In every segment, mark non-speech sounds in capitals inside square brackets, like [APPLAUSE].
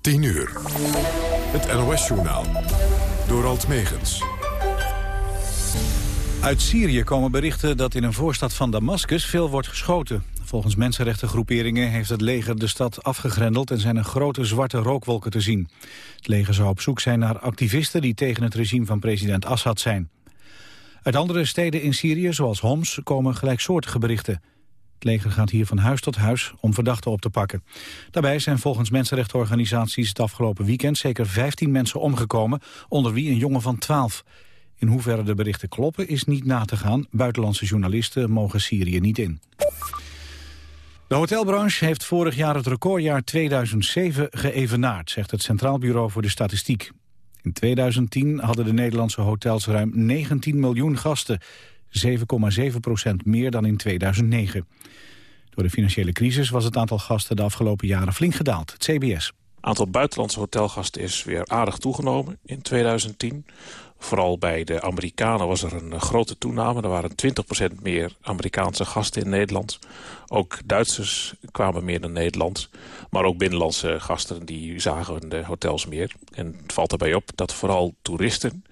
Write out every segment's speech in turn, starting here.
10 uur. Het NOS-journaal. Door Alt Megens. Uit Syrië komen berichten dat in een voorstad van Damascus veel wordt geschoten. Volgens mensenrechtengroeperingen heeft het leger de stad afgegrendeld... en zijn er grote zwarte rookwolken te zien. Het leger zou op zoek zijn naar activisten die tegen het regime van president Assad zijn. Uit andere steden in Syrië, zoals Homs, komen gelijksoortige berichten. Het leger gaat hier van huis tot huis om verdachten op te pakken. Daarbij zijn volgens mensenrechtenorganisaties het afgelopen weekend zeker 15 mensen omgekomen, onder wie een jongen van 12. In hoeverre de berichten kloppen is niet na te gaan. Buitenlandse journalisten mogen Syrië niet in. De hotelbranche heeft vorig jaar het recordjaar 2007 geëvenaard, zegt het Centraal Bureau voor de Statistiek. In 2010 hadden de Nederlandse hotels ruim 19 miljoen gasten, 7,7 procent meer dan in 2009. Door de financiële crisis was het aantal gasten de afgelopen jaren flink gedaald, het CBS. Het aantal buitenlandse hotelgasten is weer aardig toegenomen in 2010. Vooral bij de Amerikanen was er een grote toename. Er waren 20% meer Amerikaanse gasten in Nederland. Ook Duitsers kwamen meer naar Nederland. Maar ook binnenlandse gasten die zagen de hotels meer. En het valt erbij op dat vooral toeristen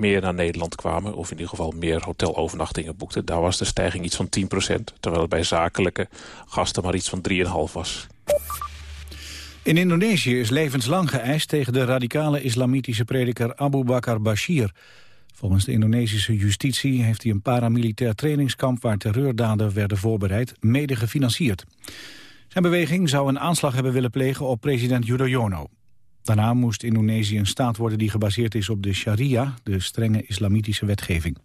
meer naar Nederland kwamen... of in ieder geval meer hotelovernachtingen boekten. Daar was de stijging iets van 10%, terwijl het bij zakelijke gasten maar iets van 3,5 was. In Indonesië is levenslang geëist tegen de radicale islamitische prediker Abu Bakr Bashir. Volgens de Indonesische justitie heeft hij een paramilitair trainingskamp... waar terreurdaden werden voorbereid, mede gefinancierd. Zijn beweging zou een aanslag hebben willen plegen op president Yudhoyono. Daarna moest Indonesië een staat worden die gebaseerd is op de sharia... de strenge islamitische wetgeving.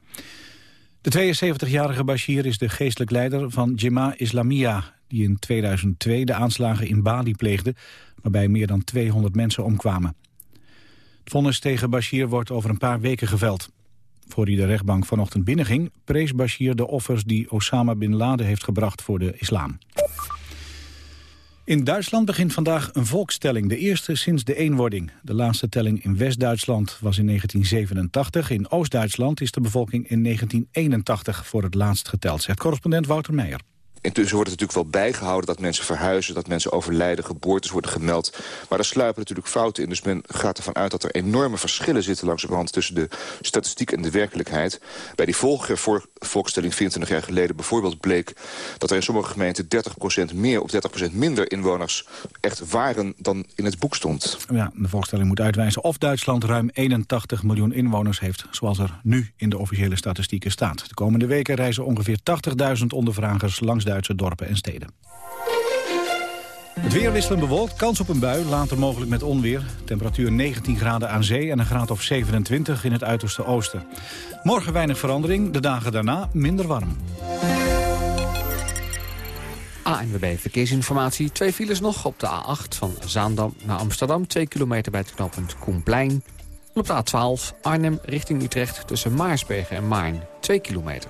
De 72-jarige Bashir is de geestelijk leider van Jemaah Islamiyah... die in 2002 de aanslagen in Bali pleegde... waarbij meer dan 200 mensen omkwamen. Het vonnis tegen Bashir wordt over een paar weken geveld. Voor hij de rechtbank vanochtend binnenging... prees Bashir de offers die Osama Bin Laden heeft gebracht voor de islam. In Duitsland begint vandaag een volkstelling, de eerste sinds de eenwording. De laatste telling in West-Duitsland was in 1987. In Oost-Duitsland is de bevolking in 1981 voor het laatst geteld, zegt correspondent Wouter Meijer. Intussen wordt het natuurlijk wel bijgehouden dat mensen verhuizen... dat mensen overlijden, geboortes worden gemeld. Maar er sluipen natuurlijk fouten in. Dus men gaat ervan uit dat er enorme verschillen zitten langs de hand... tussen de statistiek en de werkelijkheid. Bij die vorige volkstelling 24 jaar geleden bijvoorbeeld bleek... dat er in sommige gemeenten 30% meer of 30% minder inwoners echt waren... dan in het boek stond. Ja, de volkstelling moet uitwijzen of Duitsland ruim 81 miljoen inwoners heeft... zoals er nu in de officiële statistieken staat. De komende weken reizen ongeveer 80.000 ondervragers langs Duitsland Duitse dorpen en steden. Het weer wisselend bewolkt, kans op een bui, later mogelijk met onweer. Temperatuur 19 graden aan zee en een graad of 27 in het uiterste oosten. Morgen weinig verandering, de dagen daarna minder warm. ANWB Verkeersinformatie. Twee files nog op de A8 van Zaandam naar Amsterdam. Twee kilometer bij het knooppunt Koenplein. op de A12 Arnhem richting Utrecht tussen Maarsbergen en Maarn. Twee kilometer.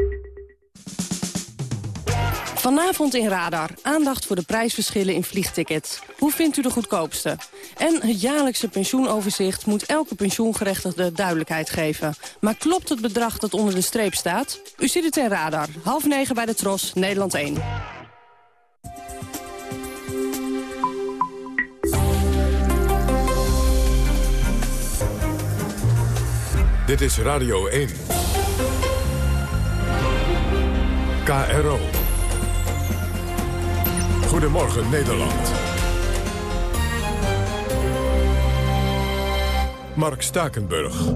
Vanavond in Radar. Aandacht voor de prijsverschillen in vliegtickets. Hoe vindt u de goedkoopste? En het jaarlijkse pensioenoverzicht moet elke pensioengerechtigde duidelijkheid geven. Maar klopt het bedrag dat onder de streep staat? U ziet het in Radar. Half negen bij de Tros, Nederland 1. Dit is Radio 1. KRO. Goedemorgen Nederland. Mark Stakenburg.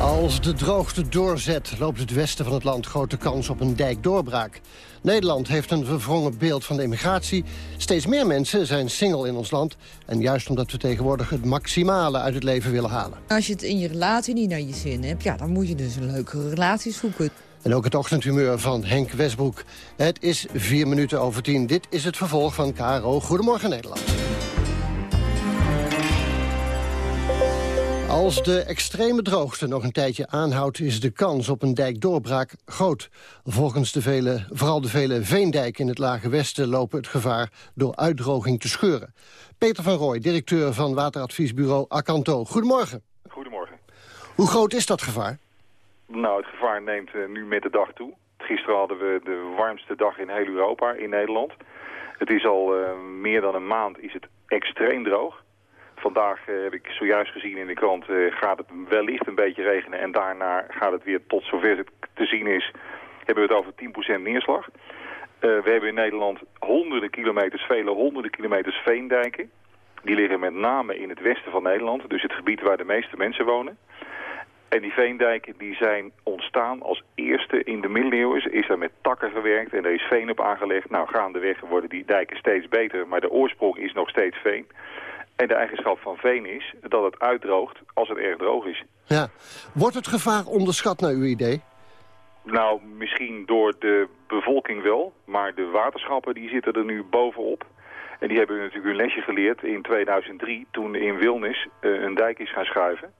Als de droogte doorzet, loopt het westen van het land grote kans op een dijkdoorbraak. Nederland heeft een verwrongen beeld van de immigratie. Steeds meer mensen zijn single in ons land. En juist omdat we tegenwoordig het maximale uit het leven willen halen. Als je het in je relatie niet naar je zin hebt, ja, dan moet je dus een leuke relatie zoeken. En ook het ochtendhumeur van Henk Westbroek. Het is vier minuten over tien. Dit is het vervolg van KRO Goedemorgen Nederland. Als de extreme droogte nog een tijdje aanhoudt... is de kans op een dijkdoorbraak groot. Volgens de vele, vooral de vele veendijken in het Lage Westen... lopen het gevaar door uitdroging te scheuren. Peter van Rooij, directeur van wateradviesbureau Akanto. Goedemorgen. Goedemorgen. Hoe groot is dat gevaar? Nou, het gevaar neemt uh, nu met de dag toe. Gisteren hadden we de warmste dag in heel Europa, in Nederland. Het is al uh, meer dan een maand is het extreem droog. Vandaag uh, heb ik zojuist gezien in de krant, gaat het wellicht een beetje regenen. En daarna gaat het weer tot zover het te zien is, hebben we het over 10% neerslag. we hebben in Nederland honderden kilometers, vele honderden kilometers veendijken. Die liggen met name in het westen van Nederland, dus het gebied waar de meeste mensen wonen. En die veendijken die zijn ontstaan als eerste in de middeleeuwen. Is er met takken gewerkt en er is veen op aangelegd. Nou, gaandeweg worden die dijken steeds beter, maar de oorsprong is nog steeds veen. En de eigenschap van veen is dat het uitdroogt als het erg droog is. Ja. Wordt het gevaar onderschat naar uw idee? Nou, misschien door de bevolking wel, maar de waterschappen die zitten er nu bovenop. En die hebben natuurlijk hun lesje geleerd in 2003 toen in Wilnis uh, een dijk is gaan schuiven.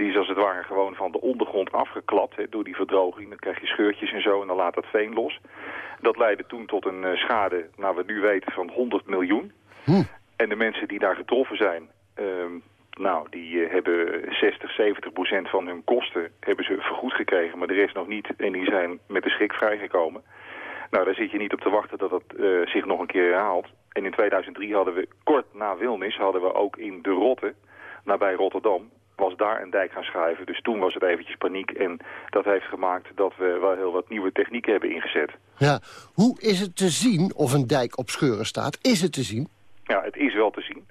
Die is als het ware gewoon van de ondergrond afgeklapt hè, door die verdroging. Dan krijg je scheurtjes en zo en dan laat dat veen los. Dat leidde toen tot een uh, schade, naar we nu weten, van 100 miljoen. Hm. En de mensen die daar getroffen zijn, uh, nou, die uh, hebben 60, 70 procent van hun kosten hebben ze vergoed gekregen, maar de rest nog niet. En die zijn met de schrik vrijgekomen. Nou, daar zit je niet op te wachten dat dat uh, zich nog een keer herhaalt. En in 2003 hadden we, kort na Wilnis, hadden we ook in De Rotte, nabij Rotterdam, was daar een dijk gaan schuiven. Dus toen was het eventjes paniek. En dat heeft gemaakt dat we wel heel wat nieuwe technieken hebben ingezet. Ja, hoe is het te zien of een dijk op scheuren staat? Is het te zien? Ja, het is wel te zien.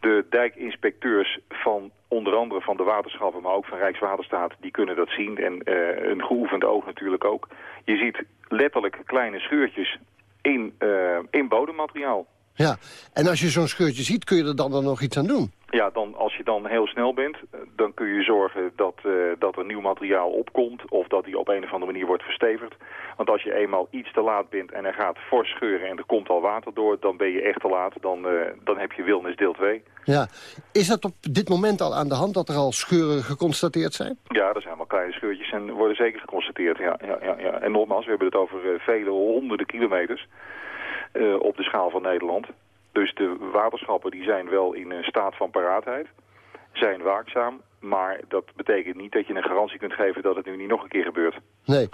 De dijkinspecteurs van onder andere van de waterschappen, maar ook van Rijkswaterstaat, die kunnen dat zien. En uh, een geoefend oog natuurlijk ook. Je ziet letterlijk kleine scheurtjes in, uh, in bodemmateriaal. Ja, en als je zo'n scheurtje ziet, kun je er dan, dan nog iets aan doen? Ja, dan, als je dan heel snel bent, dan kun je zorgen dat, uh, dat er nieuw materiaal opkomt... of dat die op een of andere manier wordt verstevigd. Want als je eenmaal iets te laat bent en er gaat fors scheuren en er komt al water door... dan ben je echt te laat, dan, uh, dan heb je wilnis deel 2. Ja, is dat op dit moment al aan de hand dat er al scheuren geconstateerd zijn? Ja, er zijn allemaal kleine scheurtjes en worden zeker geconstateerd. Ja, ja, ja, ja. En nogmaals, we hebben het over uh, vele honderden kilometers op de schaal van Nederland... Dus de waterschappen die zijn wel in een staat van paraatheid, zijn waakzaam. Maar dat betekent niet dat je een garantie kunt geven dat het nu niet nog een keer gebeurt. Nee.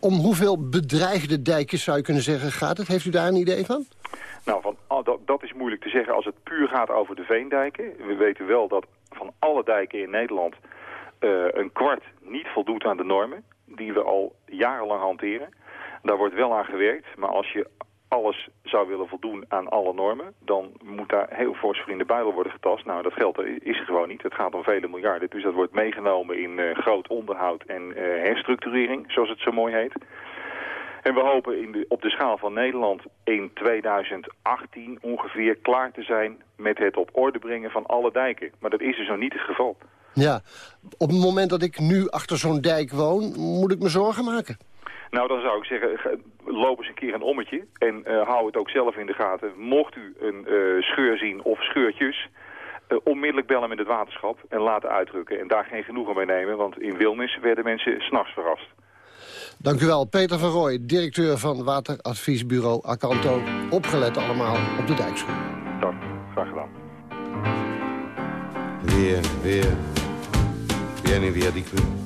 Om hoeveel bedreigde dijken zou je kunnen zeggen gaat het? Heeft u daar een idee van? Nou, van, dat, dat is moeilijk te zeggen als het puur gaat over de veendijken. We weten wel dat van alle dijken in Nederland uh, een kwart niet voldoet aan de normen. Die we al jarenlang hanteren. Daar wordt wel aan gewerkt, maar als je alles zou willen voldoen aan alle normen... dan moet daar heel fors voor in de Bijbel worden getast. Nou, dat geld is er gewoon niet. Het gaat om vele miljarden. Dus dat wordt meegenomen in uh, groot onderhoud en uh, herstructurering, zoals het zo mooi heet. En we hopen in de, op de schaal van Nederland in 2018 ongeveer klaar te zijn... met het op orde brengen van alle dijken. Maar dat is dus nog niet het geval. Ja, op het moment dat ik nu achter zo'n dijk woon, moet ik me zorgen maken? Nou, dan zou ik zeggen, loop eens een keer een ommetje en uh, hou het ook zelf in de gaten. Mocht u een uh, scheur zien of scheurtjes, uh, onmiddellijk bellen met het waterschap en laten uitdrukken. En daar geen genoegen mee nemen, want in Wilnis werden mensen s'nachts verrast. Dank u wel, Peter van Rooij, directeur van wateradviesbureau Akanto. Opgelet allemaal op de dijkschool. Dank, graag gedaan. Via, vieni via di qui.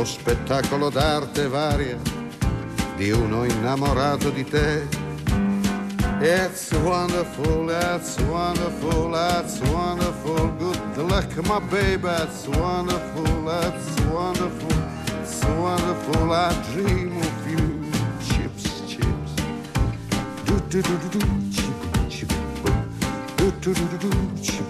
Lo spettacolo d'arte varia di uno innamorato di te. It's wonderful, it's wonderful, it's wonderful. Good luck, my baby, it's wonderful, it's wonderful, it's wonderful. I dream of you. Chips, chips. Do do do do do. Chip, chip. Do do do do chip,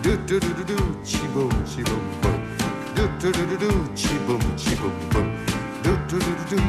Do do do do do, chi boom, chi boom boom. Do do do do do, chi boom, chi boom boom. Do do do do do.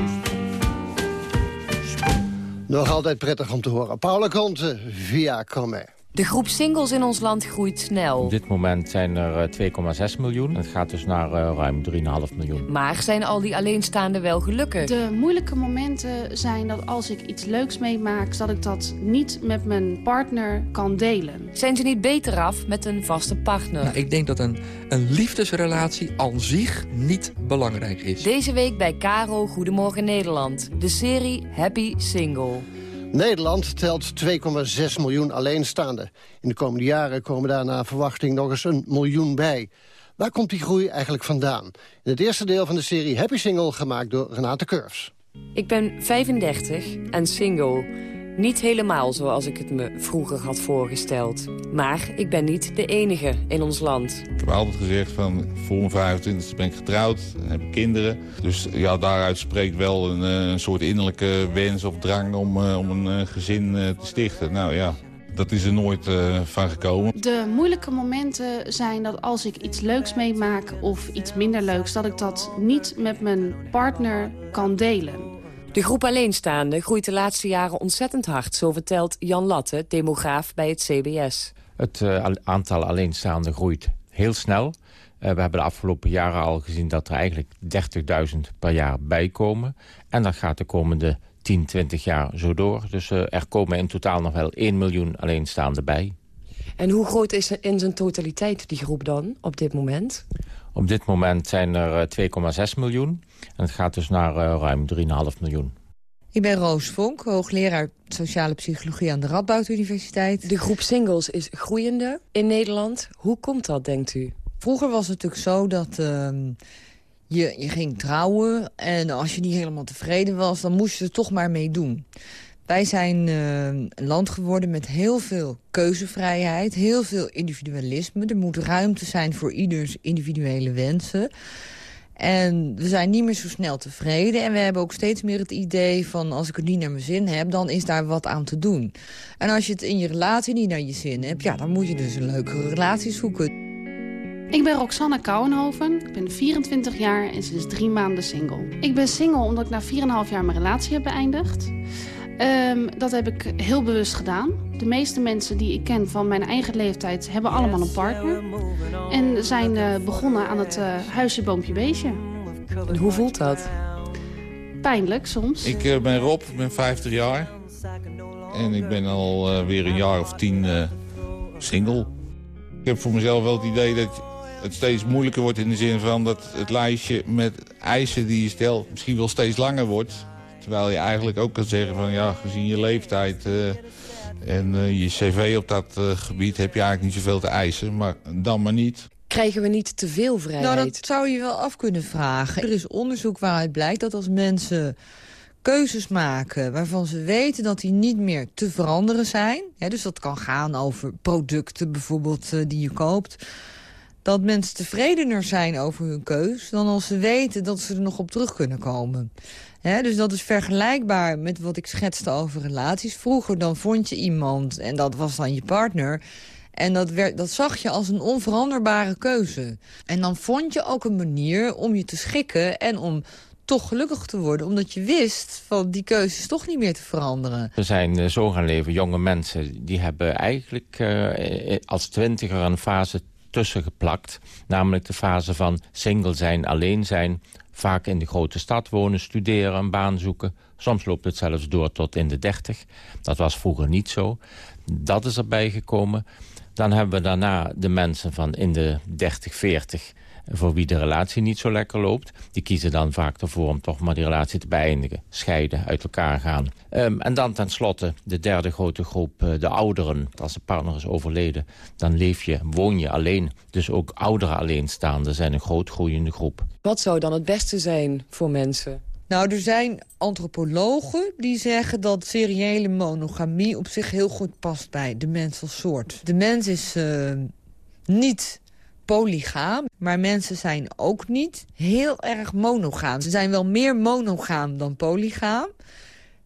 Nog altijd prettig om te horen. Paula Conte, via Come. De groep singles in ons land groeit snel. Op dit moment zijn er eh, 2,6 miljoen. Het gaat dus naar eh, ruim 3,5 miljoen. Maar zijn al die alleenstaanden wel gelukkig? De moeilijke momenten zijn dat als ik iets leuks meemaak... dat ik dat niet met mijn partner kan delen. Zijn ze niet beter af met een vaste partner? Nou, ik denk dat een, een liefdesrelatie aan zich niet belangrijk is. Deze week bij Caro Goedemorgen Nederland. De serie Happy Single. Nederland telt 2,6 miljoen alleenstaanden. In de komende jaren komen daar naar verwachting nog eens een miljoen bij. Waar komt die groei eigenlijk vandaan? In het eerste deel van de serie Happy Single, gemaakt door Renate Curves. Ik ben 35 en single. Niet helemaal zoals ik het me vroeger had voorgesteld. Maar ik ben niet de enige in ons land. Ik heb altijd gezegd van voor mijn 25e ben ik getrouwd en heb ik kinderen. Dus ja, daaruit spreekt wel een, eh, een soort innerlijke wens of drang om, uh, om een uh, gezin te stichten. Nou ja, dat is er nooit van gekomen. De moeilijke momenten zijn dat als ik iets leuks meemaak of iets minder leuks... dat ik dat niet met mijn partner kan delen. De groep alleenstaanden groeit de laatste jaren ontzettend hard. Zo vertelt Jan Latte, demograaf bij het CBS. Het uh, aantal alleenstaanden groeit heel snel. Uh, we hebben de afgelopen jaren al gezien dat er eigenlijk 30.000 per jaar bijkomen. En dat gaat de komende 10, 20 jaar zo door. Dus uh, er komen in totaal nog wel 1 miljoen alleenstaanden bij. En hoe groot is in zijn totaliteit die groep dan op dit moment? Op dit moment zijn er 2,6 miljoen. En het gaat dus naar uh, ruim 3,5 miljoen. Ik ben Roos Vonk, hoogleraar sociale psychologie aan de Radboud Universiteit. De groep singles is groeiende in Nederland. Hoe komt dat, denkt u? Vroeger was het natuurlijk zo dat uh, je, je ging trouwen... en als je niet helemaal tevreden was, dan moest je er toch maar mee doen. Wij zijn uh, een land geworden met heel veel keuzevrijheid, heel veel individualisme. Er moet ruimte zijn voor ieders individuele wensen. En we zijn niet meer zo snel tevreden. En we hebben ook steeds meer het idee van... als ik het niet naar mijn zin heb, dan is daar wat aan te doen. En als je het in je relatie niet naar je zin hebt... ja, dan moet je dus een leukere relatie zoeken. Ik ben Roxanne Kouwenhoven, ik ben 24 jaar en sinds drie maanden single. Ik ben single omdat ik na 4,5 jaar mijn relatie heb beëindigd. Um, dat heb ik heel bewust gedaan. De meeste mensen die ik ken van mijn eigen leeftijd hebben allemaal een partner. En zijn uh, begonnen aan het uh, huisje, boompje, beestje. En hoe voelt dat? Pijnlijk soms. Ik uh, ben Rob, ik ben 50 jaar. En ik ben al weer een jaar of tien single. Ik heb voor mezelf wel het idee dat het steeds moeilijker wordt in de zin van dat het lijstje met eisen die je stelt misschien wel steeds langer wordt. Terwijl je eigenlijk ook kan zeggen van ja, gezien je leeftijd uh, en uh, je cv op dat uh, gebied heb je eigenlijk niet zoveel te eisen. Maar dan maar niet. Krijgen we niet te veel vrijheid? Nou, dat zou je wel af kunnen vragen. Er is onderzoek waaruit blijkt dat als mensen keuzes maken waarvan ze weten dat die niet meer te veranderen zijn. dus dat kan gaan over producten bijvoorbeeld eh, die je koopt. Dat mensen tevredener zijn over hun keus dan als ze weten dat ze er nog op terug kunnen komen. Dus dat is vergelijkbaar met wat ik schetste over relaties. Vroeger dan vond je iemand en dat was dan je partner. En dat, werd, dat zag je als een onveranderbare keuze. En dan vond je ook een manier om je te schikken en om toch gelukkig te worden. Omdat je wist van die keuzes toch niet meer te veranderen. Er zijn uh, zo gaan leven jonge mensen die hebben eigenlijk uh, als twintiger een fase tussen geplakt. Namelijk de fase van single zijn, alleen zijn. Vaak in de grote stad wonen, studeren, een baan zoeken. Soms loopt het zelfs door tot in de dertig. Dat was vroeger niet zo. Dat is erbij gekomen. Dan hebben we daarna de mensen van in de 30, 40 voor wie de relatie niet zo lekker loopt. Die kiezen dan vaak ervoor om toch maar die relatie te beëindigen. Scheiden, uit elkaar gaan. Um, en dan tenslotte de derde grote groep, uh, de ouderen. Als de partner is overleden, dan leef je, woon je alleen. Dus ook ouderen alleenstaanden zijn een groot groeiende groep. Wat zou dan het beste zijn voor mensen? Nou, er zijn antropologen die zeggen dat seriële monogamie op zich heel goed past bij de mens als soort. De mens is uh, niet polygaam, maar mensen zijn ook niet heel erg monogaam. Ze zijn wel meer monogaam dan polygaam.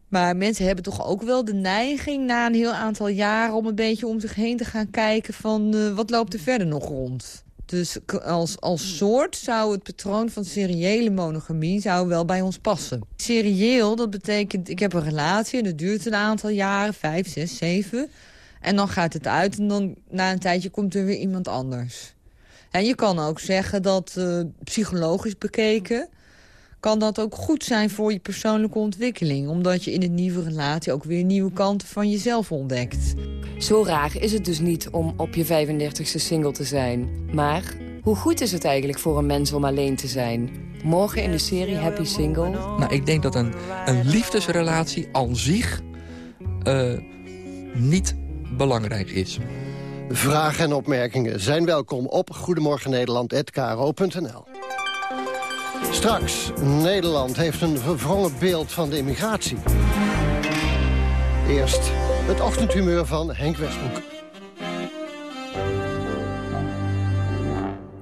Maar mensen hebben toch ook wel de neiging na een heel aantal jaren... om een beetje om zich heen te gaan kijken van uh, wat loopt er verder nog rond. Dus als, als soort zou het patroon van seriële monogamie zou wel bij ons passen. Serieel, dat betekent ik heb een relatie en dat duurt een aantal jaren, vijf, zes, zeven. En dan gaat het uit en dan na een tijdje komt er weer iemand anders. En je kan ook zeggen dat uh, psychologisch bekeken... kan dat ook goed zijn voor je persoonlijke ontwikkeling. Omdat je in een nieuwe relatie ook weer nieuwe kanten van jezelf ontdekt. Zo raar is het dus niet om op je 35ste single te zijn. Maar hoe goed is het eigenlijk voor een mens om alleen te zijn? Morgen in de serie Happy Single. Nou, ik denk dat een, een liefdesrelatie aan zich uh, niet belangrijk is. Vragen en opmerkingen zijn welkom op goedemorgennederland.kro.nl. Straks, Nederland heeft een verwrongen beeld van de immigratie. Eerst het ochtendhumeur van Henk Westbroek.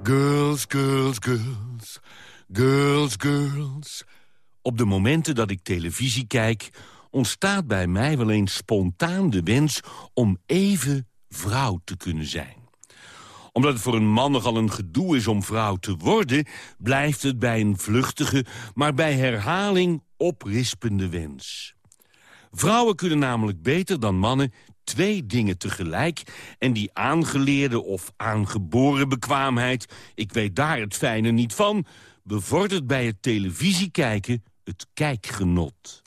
Girls, girls, girls, girls, girls. Op de momenten dat ik televisie kijk... ontstaat bij mij wel eens spontaan de wens om even vrouw te kunnen zijn. Omdat het voor een man nogal een gedoe is om vrouw te worden... blijft het bij een vluchtige, maar bij herhaling oprispende wens. Vrouwen kunnen namelijk beter dan mannen twee dingen tegelijk... en die aangeleerde of aangeboren bekwaamheid... ik weet daar het fijne niet van... bevordert bij het televisiekijken het kijkgenot.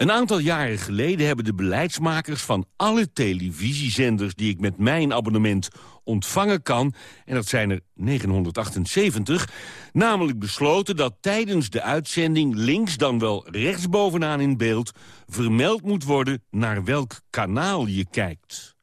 Een aantal jaren geleden hebben de beleidsmakers van alle televisiezenders... die ik met mijn abonnement ontvangen kan, en dat zijn er 978... namelijk besloten dat tijdens de uitzending links dan wel rechtsbovenaan in beeld... vermeld moet worden naar welk kanaal je kijkt.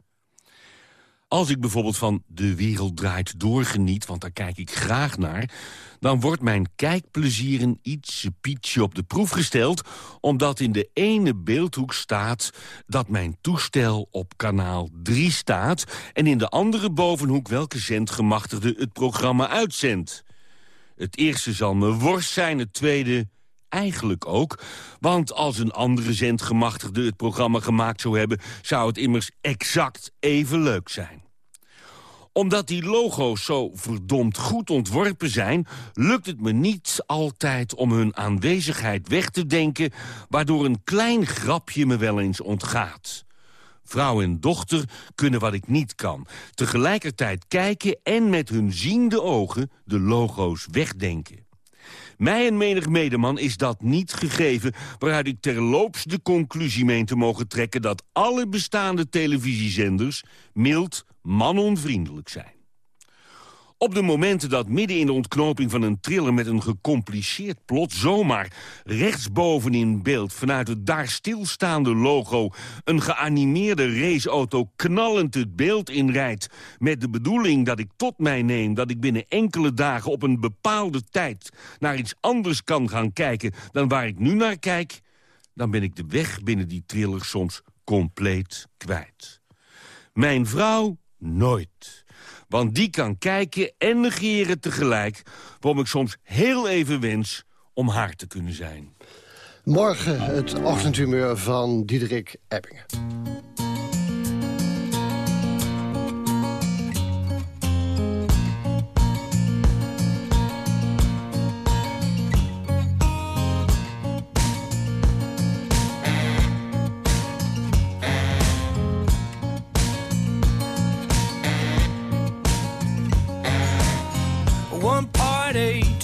Als ik bijvoorbeeld van De Wereld Draait Door geniet, want daar kijk ik graag naar dan wordt mijn kijkplezier een ietsje pietje op de proef gesteld... omdat in de ene beeldhoek staat dat mijn toestel op kanaal 3 staat... en in de andere bovenhoek welke zendgemachtigde het programma uitzendt. Het eerste zal me worst zijn, het tweede eigenlijk ook. Want als een andere zendgemachtigde het programma gemaakt zou hebben... zou het immers exact even leuk zijn omdat die logo's zo verdomd goed ontworpen zijn... lukt het me niet altijd om hun aanwezigheid weg te denken... waardoor een klein grapje me wel eens ontgaat. Vrouw en dochter kunnen wat ik niet kan. Tegelijkertijd kijken en met hun ziende ogen de logo's wegdenken. Mij en menig medeman is dat niet gegeven... waaruit ik terloops de conclusie meen te mogen trekken... dat alle bestaande televisiezenders mild manonvriendelijk zijn. Op de momenten dat midden in de ontknoping van een thriller met een gecompliceerd plot zomaar rechtsboven in beeld vanuit het daar stilstaande logo een geanimeerde raceauto knallend het beeld inrijdt met de bedoeling dat ik tot mij neem dat ik binnen enkele dagen op een bepaalde tijd naar iets anders kan gaan kijken dan waar ik nu naar kijk, dan ben ik de weg binnen die triller soms compleet kwijt. Mijn vrouw nooit. Want die kan kijken en negeren tegelijk... waarom ik soms heel even wens om haar te kunnen zijn. Morgen het ochtendhumeur van Diederik Ebbingen.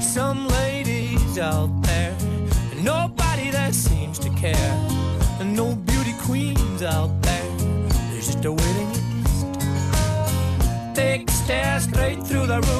Some ladies out there, and nobody that seems to care. And no beauty queens out there, there's just a waiting list. Take stare straight through the room.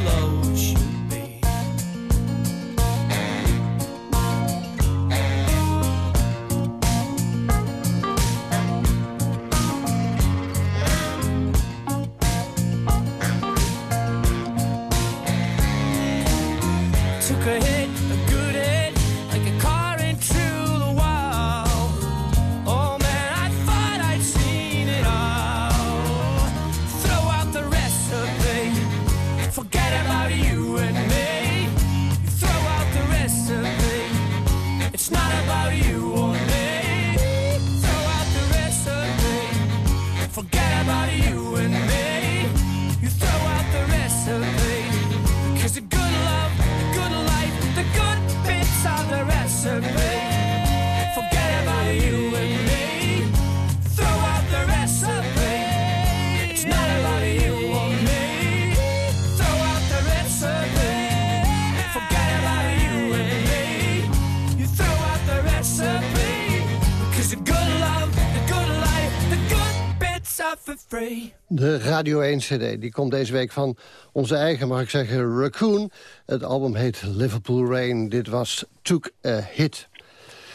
De Radio 1 CD die komt deze week van onze eigen, mag ik zeggen, Raccoon. Het album heet Liverpool Rain. Dit was Took a Hit.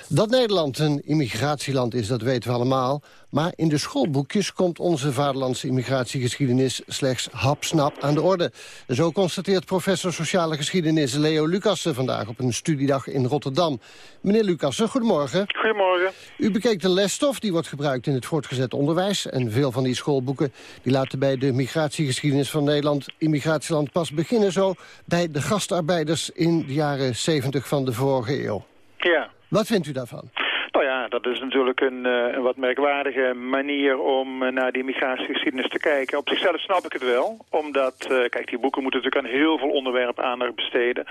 Dat Nederland een immigratieland is, dat weten we allemaal. Maar in de schoolboekjes komt onze vaderlandse immigratiegeschiedenis... slechts hapsnap aan de orde. Zo constateert professor sociale geschiedenis Leo Lucassen... vandaag op een studiedag in Rotterdam. Meneer Lucassen, goedemorgen. Goedemorgen. U bekeek de lesstof die wordt gebruikt in het voortgezet onderwijs. En veel van die schoolboeken die laten bij de migratiegeschiedenis van Nederland... immigratieland pas beginnen zo bij de gastarbeiders in de jaren 70 van de vorige eeuw. Ja. Wat vindt u daarvan? Nou ja, dat is natuurlijk een, eh, een wat merkwaardige manier om eh, naar die migratiegeschiedenis te kijken. Op zichzelf snap ik het wel, omdat, eh, kijk, die boeken moeten natuurlijk aan heel veel onderwerpen aandacht besteden.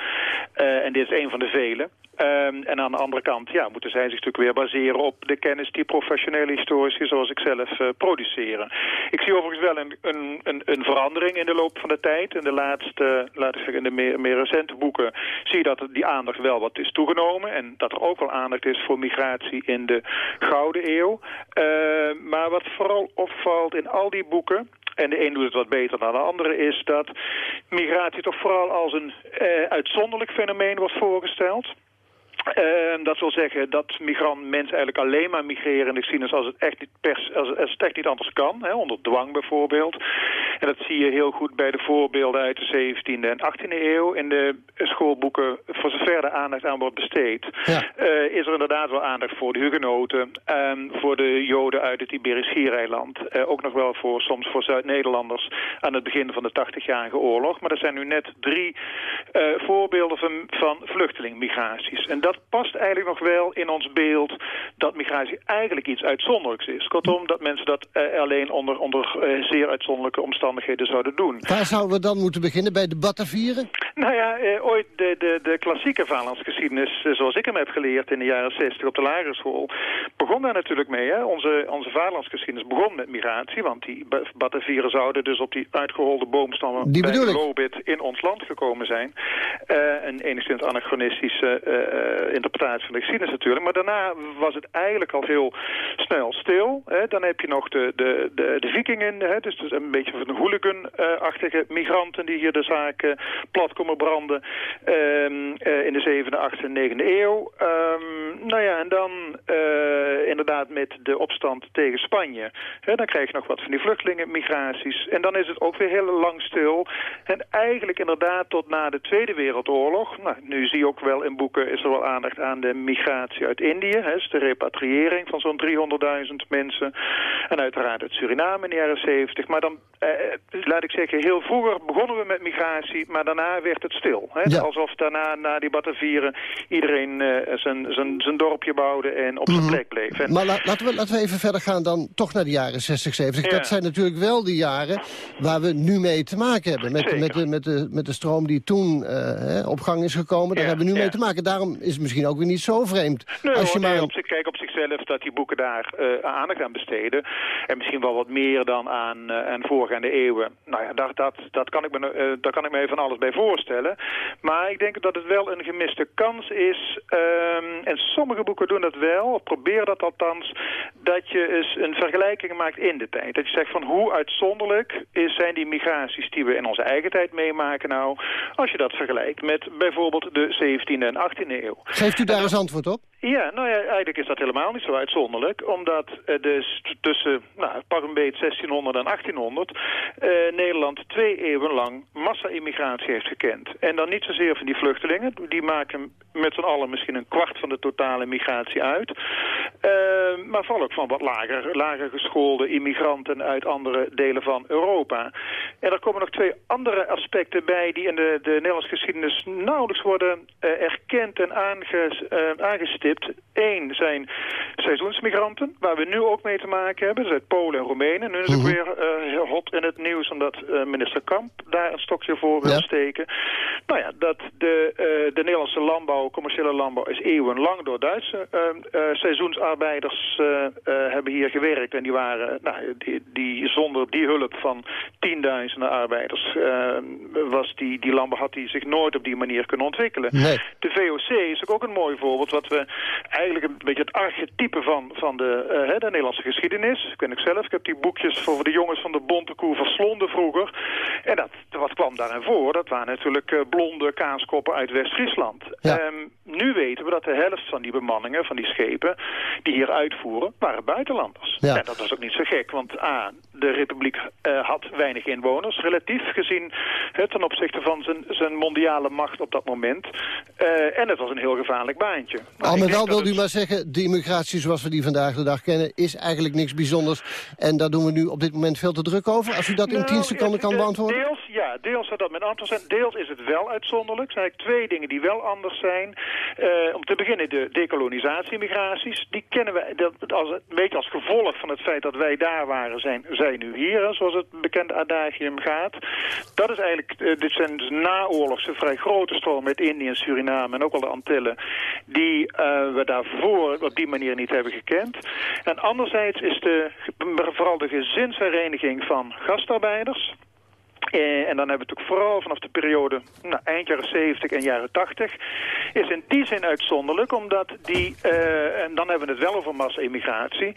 en dit is een van de vele. Ehm, en aan de andere kant ja, moeten zij zich natuurlijk weer baseren op de kennis die professionele historici zoals ik zelf uh, produceren. Ik zie overigens wel een, een, een, een, verandering in de loop van de tijd. In de laatste, laten we zeggen, in de meer, meer recente boeken zie je dat die aandacht wel wat is toegenomen. En dat er ook wel aandacht is voor migratie in de Gouden Eeuw. Uh, maar wat vooral opvalt in al die boeken en de een doet het wat beter dan de andere, is dat migratie toch vooral als een uh, uitzonderlijk fenomeen wordt voorgesteld. Uh, dat wil zeggen dat migrant mensen eigenlijk alleen maar migreren in de geschiedenis als het echt niet, pers, als, het echt niet anders kan, hè, onder dwang bijvoorbeeld. En dat zie je heel goed bij de voorbeelden uit de 17e en 18e eeuw. In de schoolboeken, voor zover de aandacht aan wordt besteed, ja. uh, is er inderdaad wel aandacht voor de hugenoten, um, voor de joden uit het Iberisch Schiereiland. Uh, ook nog wel voor, soms voor Zuid-Nederlanders aan het begin van de 80-jarige oorlog. Maar er zijn nu net drie uh, voorbeelden van, van vluchtelingmigraties. En dat past eigenlijk nog wel in ons beeld dat migratie eigenlijk iets uitzonderlijks is. Kortom, dat mensen dat uh, alleen onder, onder uh, zeer uitzonderlijke omstandigheden zouden doen. Waar zouden we dan moeten beginnen? Bij de Batavieren? Nou ja, uh, ooit de, de, de klassieke vaderlandsgeschiedenis, zoals ik hem heb geleerd in de jaren 60 op de lagere school, begon daar natuurlijk mee. Hè? Onze, onze vaderlandsgeschiedenis begon met migratie, want die Batavieren zouden dus op die uitgeholde boomstammen die bij Lobit in ons land gekomen zijn. Een enigszins anachronistische interpretatie van de geschiedenis natuurlijk. Maar daarna was het eigenlijk al heel snel stil. Hè. Dan heb je nog de, de, de, de vikingen, hè. dus, dus een beetje van de hooligan-achtige migranten die hier de zaak uh, plat komen branden uh, in de 7e, 8e en 9e eeuw. Um, nou ja, en dan inderdaad met de opstand tegen Spanje. Hè, dan krijg je nog wat van die vluchtelingenmigraties. En dan is het ook weer heel lang stil. En eigenlijk inderdaad tot na de Tweede Wereldoorlog. Nou, nu zie je ook wel in boeken is er wel aandacht aan de migratie uit Indië. Hè, dus de repatriëring van zo'n 300.000 mensen. En uiteraard uit Suriname in de jaren 70. Maar dan, eh, laat ik zeggen, heel vroeger begonnen we met migratie, maar daarna werd het stil. Hè? Ja. Alsof daarna, na die Batavieren, iedereen eh, zijn, zijn, zijn dorpje bouwde en op zijn mm -hmm. plek bleef. En... Maar la laten, we, laten we even verder gaan dan toch naar de jaren 60, 70. Ja. Dat zijn natuurlijk wel de jaren waar we nu mee te maken hebben. Met, met, de, met, de, met de stroom die toen uh, hè, op gang is gekomen, daar hebben we nu mee te maken. Daarom is het misschien ook weer niet zo vreemd. Nee, als je hoor, maar... op, zich, kijk op zichzelf dat die boeken daar uh, aandacht aan besteden. En misschien wel wat meer dan aan, uh, aan voorgaande eeuwen. Nou ja, dat, dat, dat kan ik me, uh, daar kan ik me van alles bij voorstellen. Maar ik denk dat het wel een gemiste kans is. Um, en sommige boeken doen dat wel, of proberen dat althans. Dat je eens een vergelijking maakt in de tijd. Dat je zegt van hoe uitzonderlijk is, zijn die migraties die we in onze eigen tijd meemaken nou. Als je dat vergelijkt met bijvoorbeeld de 17e en 18e eeuw. Geeft u daar eens antwoord op? Ja, nou ja, eigenlijk is dat helemaal niet zo uitzonderlijk. Omdat uh, dus tussen, nou, pak een beetje 1600 en 1800... Uh, Nederland twee eeuwen lang massa-immigratie heeft gekend. En dan niet zozeer van die vluchtelingen. Die maken met z'n allen misschien een kwart van de totale migratie uit. Uh, maar vooral ook van wat lager, lager geschoolde immigranten uit andere delen van Europa. En er komen nog twee andere aspecten bij... die in de, de Nederlandse geschiedenis nauwelijks worden erkend en aanges, aangestipt. Eén zijn seizoensmigranten, waar we nu ook mee te maken hebben. Dat zijn Polen en Roemenen. Nu is het -hmm. weer uh, hot in het nieuws omdat uh, minister Kamp daar een stokje voor wil ja. steken. Nou ja, dat de, uh, de Nederlandse landbouw, commerciële landbouw, is eeuwenlang door Duitse seizoensarbeiders hebben hier gewerkt. En die waren, nou, die, die, zonder die hulp van tienduizenden arbeiders was die, die landbouw had die zich nooit op die manier kunnen ontwikkelen. Nee. De VOC is ook een mooi voorbeeld wat we eigenlijk een beetje het archetype van, van de, uh, de Nederlandse geschiedenis. Ik weet ik zelf, ik heb die boekjes voor de jongens van de Bontekoe verslonden vroeger. En dat, wat kwam daarin voor? Dat waren natuurlijk uh, blonde kaaskoppen uit West-Friesland. Ja. Um, nu weten we dat de helft van die bemanningen, van die schepen, die hier uitvoeren, waren buitenlanders. Ja. En dat was ook niet zo gek, want A, de republiek uh, had weinig inwoners, relatief gezien he, ten opzichte van zijn, zijn mondiale macht op dat moment. Uh, en het was een heel gevaarlijk baantje. Maar Al met al wil u het... maar zeggen, de immigratie zoals we die vandaag de dag kennen... is eigenlijk niks bijzonders. En daar doen we nu op dit moment veel te druk over. Als u dat nou, in tien seconden kan beantwoorden. Deels ja, deels zou dat met antwoord zijn. Deels is het wel uitzonderlijk. Er zijn eigenlijk twee dingen die wel anders zijn. Eh, om te beginnen de decolonisatiemigraties. Die kennen we dat, als, als gevolg van het feit dat wij daar waren, zijn zij nu hier. Zoals het bekende adagium gaat. Dat is eigenlijk, uh, dit zijn dus naoorlogse vrij grote stroom met Indië en Suriname en ook al de Antillen. Die uh, we daarvoor op die manier niet hebben gekend. En anderzijds is de, vooral de gezinshereniging van gastarbeiders. Eh, en dan hebben we het ook vooral vanaf de periode nou, eind jaren 70 en jaren 80... is in die zin uitzonderlijk, omdat die... Uh, en dan hebben we het wel over massa-immigratie...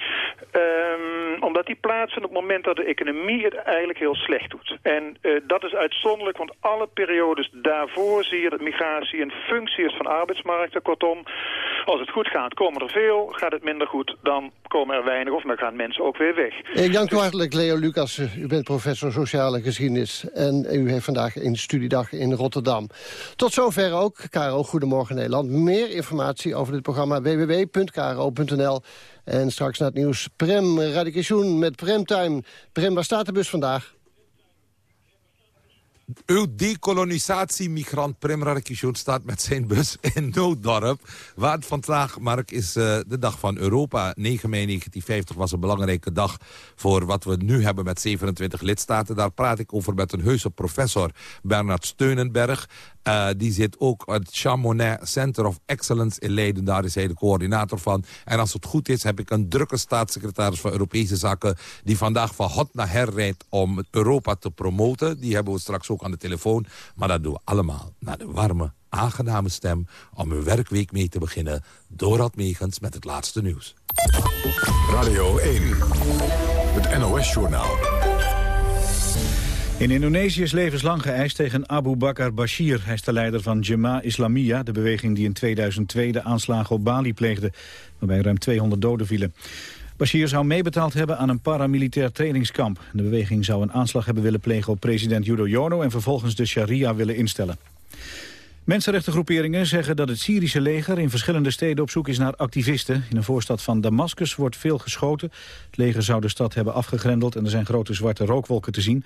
Um, omdat die plaatsen op het moment dat de economie het eigenlijk heel slecht doet. En uh, dat is uitzonderlijk, want alle periodes daarvoor zie je dat migratie een functie is van arbeidsmarkten. Kortom, als het goed gaat, komen er veel. Gaat het minder goed, dan komen er weinig of dan gaan mensen ook weer weg. Ik dank u hartelijk, Leo Lucas. U bent professor sociale geschiedenis en u heeft vandaag een studiedag in Rotterdam. Tot zover ook, Caro Goedemorgen Nederland. Meer informatie over dit programma www.kro.nl. En straks naar het nieuws Prem Radikation met Premtime. Prem, waar staat de bus vandaag? Uw decolonisatiemigrant Prem Radikation staat met zijn bus [LAUGHS] in Nooddorp. Waar vandaag, Mark, is uh, de dag van Europa. 9 mei 1950 was een belangrijke dag voor wat we nu hebben met 27 lidstaten. Daar praat ik over met een heuse professor, Bernard Steunenberg. Uh, die zit ook het Chamonix Center of Excellence in Leiden. Daar is hij de coördinator van. En als het goed is, heb ik een drukke staatssecretaris van Europese Zaken... die vandaag van hot naar her rijdt om Europa te promoten. Die hebben we straks ook aan de telefoon. Maar dat doen we allemaal naar de warme, aangename stem... om uw werkweek mee te beginnen. Dorad Megens met het laatste nieuws. Radio 1, het NOS-journaal. In Indonesië is levenslang geëist tegen Abu Bakr Bashir. Hij is de leider van Jemaah Islamiyah, de beweging die in 2002 de aanslagen op Bali pleegde, waarbij ruim 200 doden vielen. Bashir zou meebetaald hebben aan een paramilitair trainingskamp. De beweging zou een aanslag hebben willen plegen op president Yono en vervolgens de sharia willen instellen. Mensenrechtengroeperingen zeggen dat het Syrische leger in verschillende steden op zoek is naar activisten. In een voorstad van Damascus wordt veel geschoten. Het leger zou de stad hebben afgegrendeld en er zijn grote zwarte rookwolken te zien.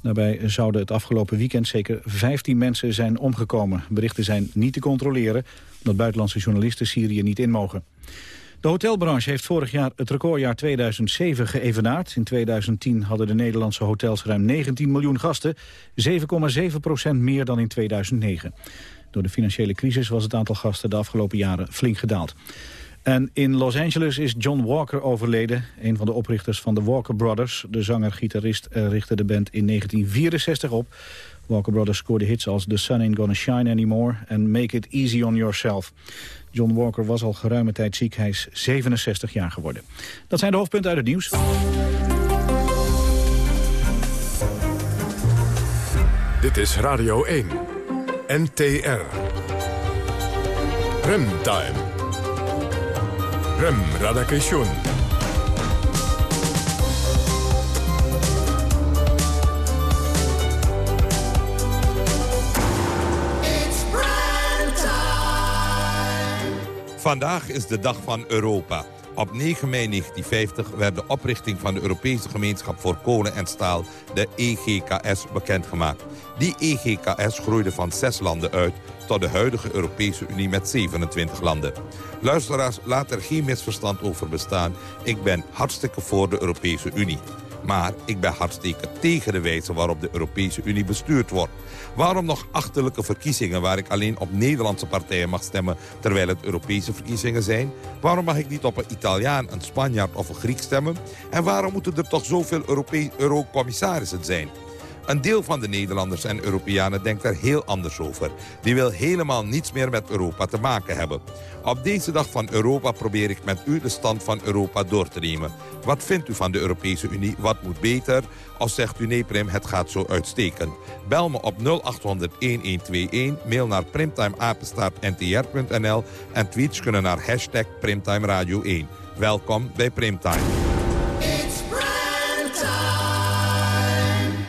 Daarbij zouden het afgelopen weekend zeker 15 mensen zijn omgekomen. Berichten zijn niet te controleren, omdat buitenlandse journalisten Syrië niet in mogen. De hotelbranche heeft vorig jaar het recordjaar 2007 geëvenaard. In 2010 hadden de Nederlandse hotels ruim 19 miljoen gasten, 7,7 procent meer dan in 2009. Door de financiële crisis was het aantal gasten de afgelopen jaren flink gedaald. En in Los Angeles is John Walker overleden, een van de oprichters van de Walker Brothers. De zanger-gitarist eh, richtte de band in 1964 op. Walker Brothers scoorde hits als The Sun Ain't Gonna Shine Anymore en Make It Easy On Yourself. John Walker was al geruime tijd ziek, hij is 67 jaar geworden. Dat zijn de hoofdpunten uit het nieuws. Dit is Radio 1, NTR. Remtime. Rem Radakation. Vandaag is de dag van Europa. Op 9 mei 1950 werd de oprichting van de Europese Gemeenschap voor Kolen en Staal, de EGKS, bekendgemaakt. Die EGKS groeide van zes landen uit tot de huidige Europese Unie met 27 landen. Luisteraars, laat er geen misverstand over bestaan. Ik ben hartstikke voor de Europese Unie. Maar ik ben hartstikke tegen de wijze waarop de Europese Unie bestuurd wordt. Waarom nog achterlijke verkiezingen waar ik alleen op Nederlandse partijen mag stemmen... terwijl het Europese verkiezingen zijn? Waarom mag ik niet op een Italiaan, een Spanjaard of een Griek stemmen? En waarom moeten er toch zoveel Eurocommissarissen zijn? Een deel van de Nederlanders en Europeanen denkt er heel anders over. Die wil helemaal niets meer met Europa te maken hebben. Op deze dag van Europa probeer ik met u de stand van Europa door te nemen. Wat vindt u van de Europese Unie? Wat moet beter? Of zegt u nee Prim, het gaat zo uitstekend? Bel me op 0800-1121, mail naar primtimeapenstaartntr.nl en tweets kunnen naar hashtag Primtime Radio 1. Welkom bij Primtime.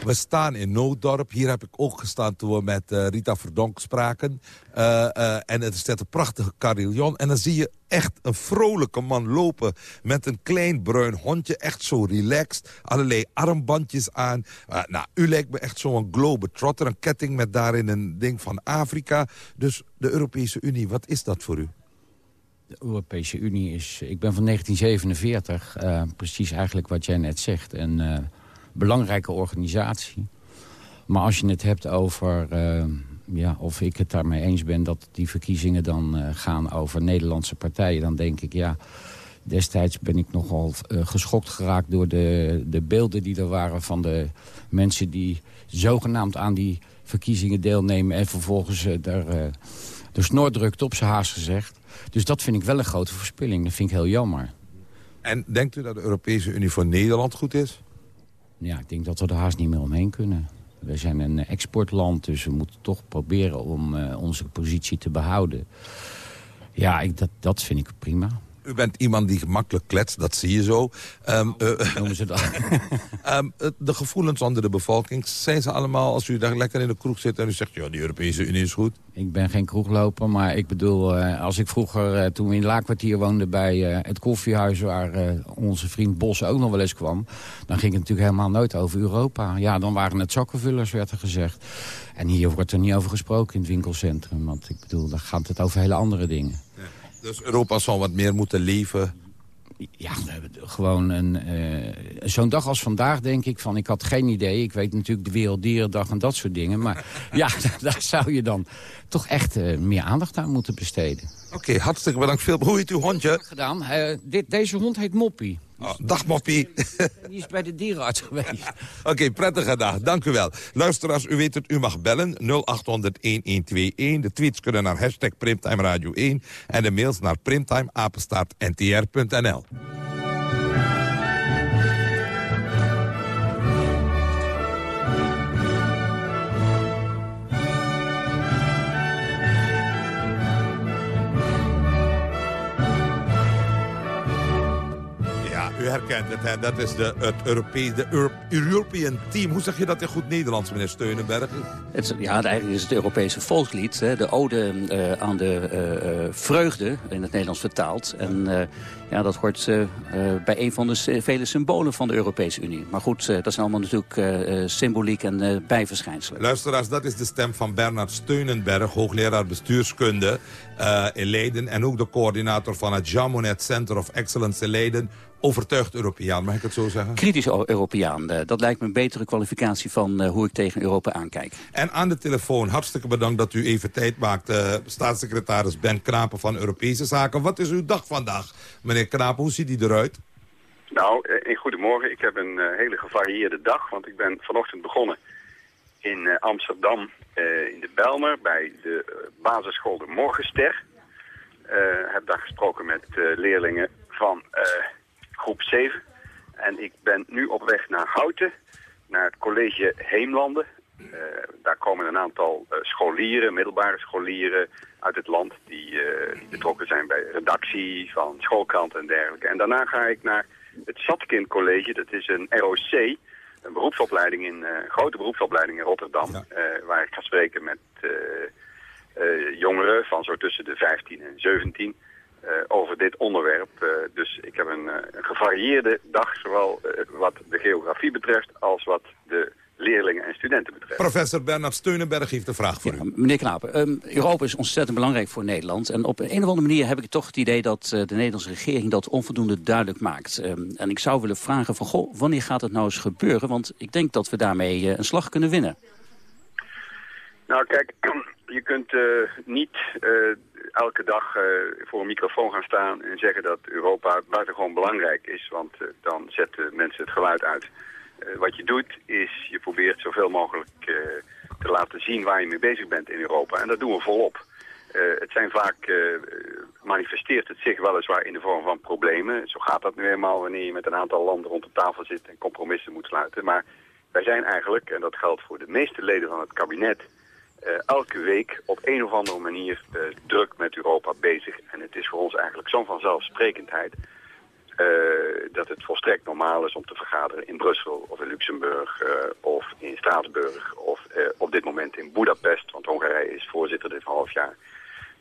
We staan in Nooddorp. Hier heb ik ook gestaan toen we met eh, Rita Verdonk spraken. Uh, uh, en het staat een prachtige carillon. En dan zie je echt een vrolijke man lopen met een klein bruin hondje. Echt zo relaxed. Allerlei armbandjes aan. nou, u lijkt me echt zo'n globetrotter. Een ketting met daarin een ding van Afrika. Dus de Europese Unie, wat is dat voor u? De Europese Unie is... Ik ben van 1947, uh, precies eigenlijk wat jij net zegt. Uh, belangrijke organisatie. Maar als je het hebt over... Uh, ja, of ik het daarmee eens ben dat die verkiezingen dan gaan over Nederlandse partijen... dan denk ik, ja... Destijds ben ik nogal geschokt geraakt door de, de beelden die er waren... van de mensen die zogenaamd aan die verkiezingen deelnemen... en vervolgens daar de snor op zijn haast gezegd. Dus dat vind ik wel een grote verspilling. Dat vind ik heel jammer. En denkt u dat de Europese Unie voor Nederland goed is? Ja, ik denk dat we er haast niet meer omheen kunnen. We zijn een exportland, dus we moeten toch proberen om uh, onze positie te behouden. Ja, ik, dat, dat vind ik prima. U bent iemand die gemakkelijk kletst, dat zie je zo. Um, uh, [LAUGHS] Noemen ze dat? [LAUGHS] um, de gevoelens onder de bevolking, zijn ze allemaal... als u daar lekker in de kroeg zit en u zegt... ja, die Europese Unie is goed? Ik ben geen kroegloper, maar ik bedoel... Uh, als ik vroeger, uh, toen we in het Laakkwartier woonden... bij het koffiehuis waar onze vriend Bos ook nog wel eens kwam... dan ging het natuurlijk helemaal nooit over Europa. Ja, dan waren het zakkenvullers, werd er gezegd. En hier wordt er niet over gesproken in het winkelcentrum. Want ik bedoel, dan gaat het over hele andere dingen. Ja. Dus Europa zal wat meer moeten leven. Ja, gewoon een uh, zo'n dag als vandaag denk ik van... ik had geen idee, ik weet natuurlijk de Werelddierendag en dat soort dingen... maar [LAUGHS] ja, [LAUGHS] daar zou je dan toch echt uh, meer aandacht aan moeten besteden. Oké, okay, hartstikke bedankt. Veel hoe heet uw hondje? gedaan. Uh, dit, deze hond heet Moppie. Oh, dag Moppie. Die is bij de dierenarts geweest. [LAUGHS] Oké, okay, prettige dag. Dank u wel. Luisteraars, u weet het, u mag bellen. 0800-1121. De tweets kunnen naar hashtag Primtime Radio 1. En de mails naar primtimeapenstaartntr.nl. herkent het, hè? dat is de, het Europese, de Euro European Team. Hoe zeg je dat in goed Nederlands, meneer Steunenberg? Het, ja, eigenlijk is het Europese volkslied. Hè? De ode uh, aan de uh, vreugde, in het Nederlands vertaald. En uh, ja, dat hoort bij een van de vele symbolen van de Europese Unie. Maar goed, dat zijn allemaal natuurlijk symboliek en bijverschijnselen. Luisteraars, dat is de stem van Bernard Steunenberg, hoogleraar bestuurskunde in Leiden. En ook de coördinator van het Jean Monnet Center of Excellence in Leiden overtuigd Europeaan, mag ik het zo zeggen? Kritisch Europeaan. Dat lijkt me een betere kwalificatie van uh, hoe ik tegen Europa aankijk. En aan de telefoon, hartstikke bedankt dat u even tijd maakt. Uh, staatssecretaris Ben Knapen van Europese Zaken. Wat is uw dag vandaag? Meneer Knapen, hoe ziet die eruit? Nou, een goedemorgen. Ik heb een uh, hele gevarieerde dag, want ik ben vanochtend begonnen in Amsterdam, in de Belmer, bij de basisschool de Morgenster. heb daar gesproken met leerlingen van groep 7. En ik ben nu op weg naar Houten, naar het college Heemlanden. Uh, daar komen een aantal uh, scholieren, middelbare scholieren uit het land... Die, uh, die, betrokken zijn bij redactie van schoolkranten en dergelijke. En daarna ga ik naar het Zatkind College, dat is een ROC... een beroepsopleiding in, grote beroepsopleiding in Rotterdam... waar ik ga spreken met jongeren van zo tussen de 15 en 17... Uh, over dit onderwerp. Uh, dus ik heb een, uh, een gevarieerde dag, zowel wat de geografie betreft als wat de leerlingen en studenten betreft. Professor Bernard Steunenberg heeft een vraag voor ja, u. Meneer Knapen, um, Europa is ontzettend belangrijk voor Nederland. En op een of andere manier heb ik toch het idee dat de Nederlandse regering dat onvoldoende duidelijk maakt. Um, en ik zou willen vragen van, goh, wanneer gaat het nou eens gebeuren? Want ik denk dat we daarmee een slag kunnen winnen. Nou kijk, [CLEARS THROAT] je kunt niet elke dag uh, voor een microfoon gaan staan en zeggen dat Europa buitengewoon belangrijk is. Want dan zetten mensen het geluid uit. Wat je doet is, je probeert zoveel mogelijk te laten zien waar je mee bezig bent in Europa. En dat doen we volop. het zijn vaak, manifesteert het zich weliswaar in de vorm van problemen. Zo gaat dat nu eenmaal wanneer je met een aantal landen rond de tafel zit en compromissen moet sluiten. Maar wij zijn eigenlijk, en dat geldt voor de meeste leden van het kabinet uh, elke week op een of andere manier uh, druk met Europa bezig. En het is voor ons eigenlijk zo'n vanzelfsprekendheid. eh, dat het volstrekt normaal is om te vergaderen in Brussel of in Luxemburg eh, of in Straatsburg of eh, op dit moment in Budapest, want Hongarije is voorzitter dit half jaar.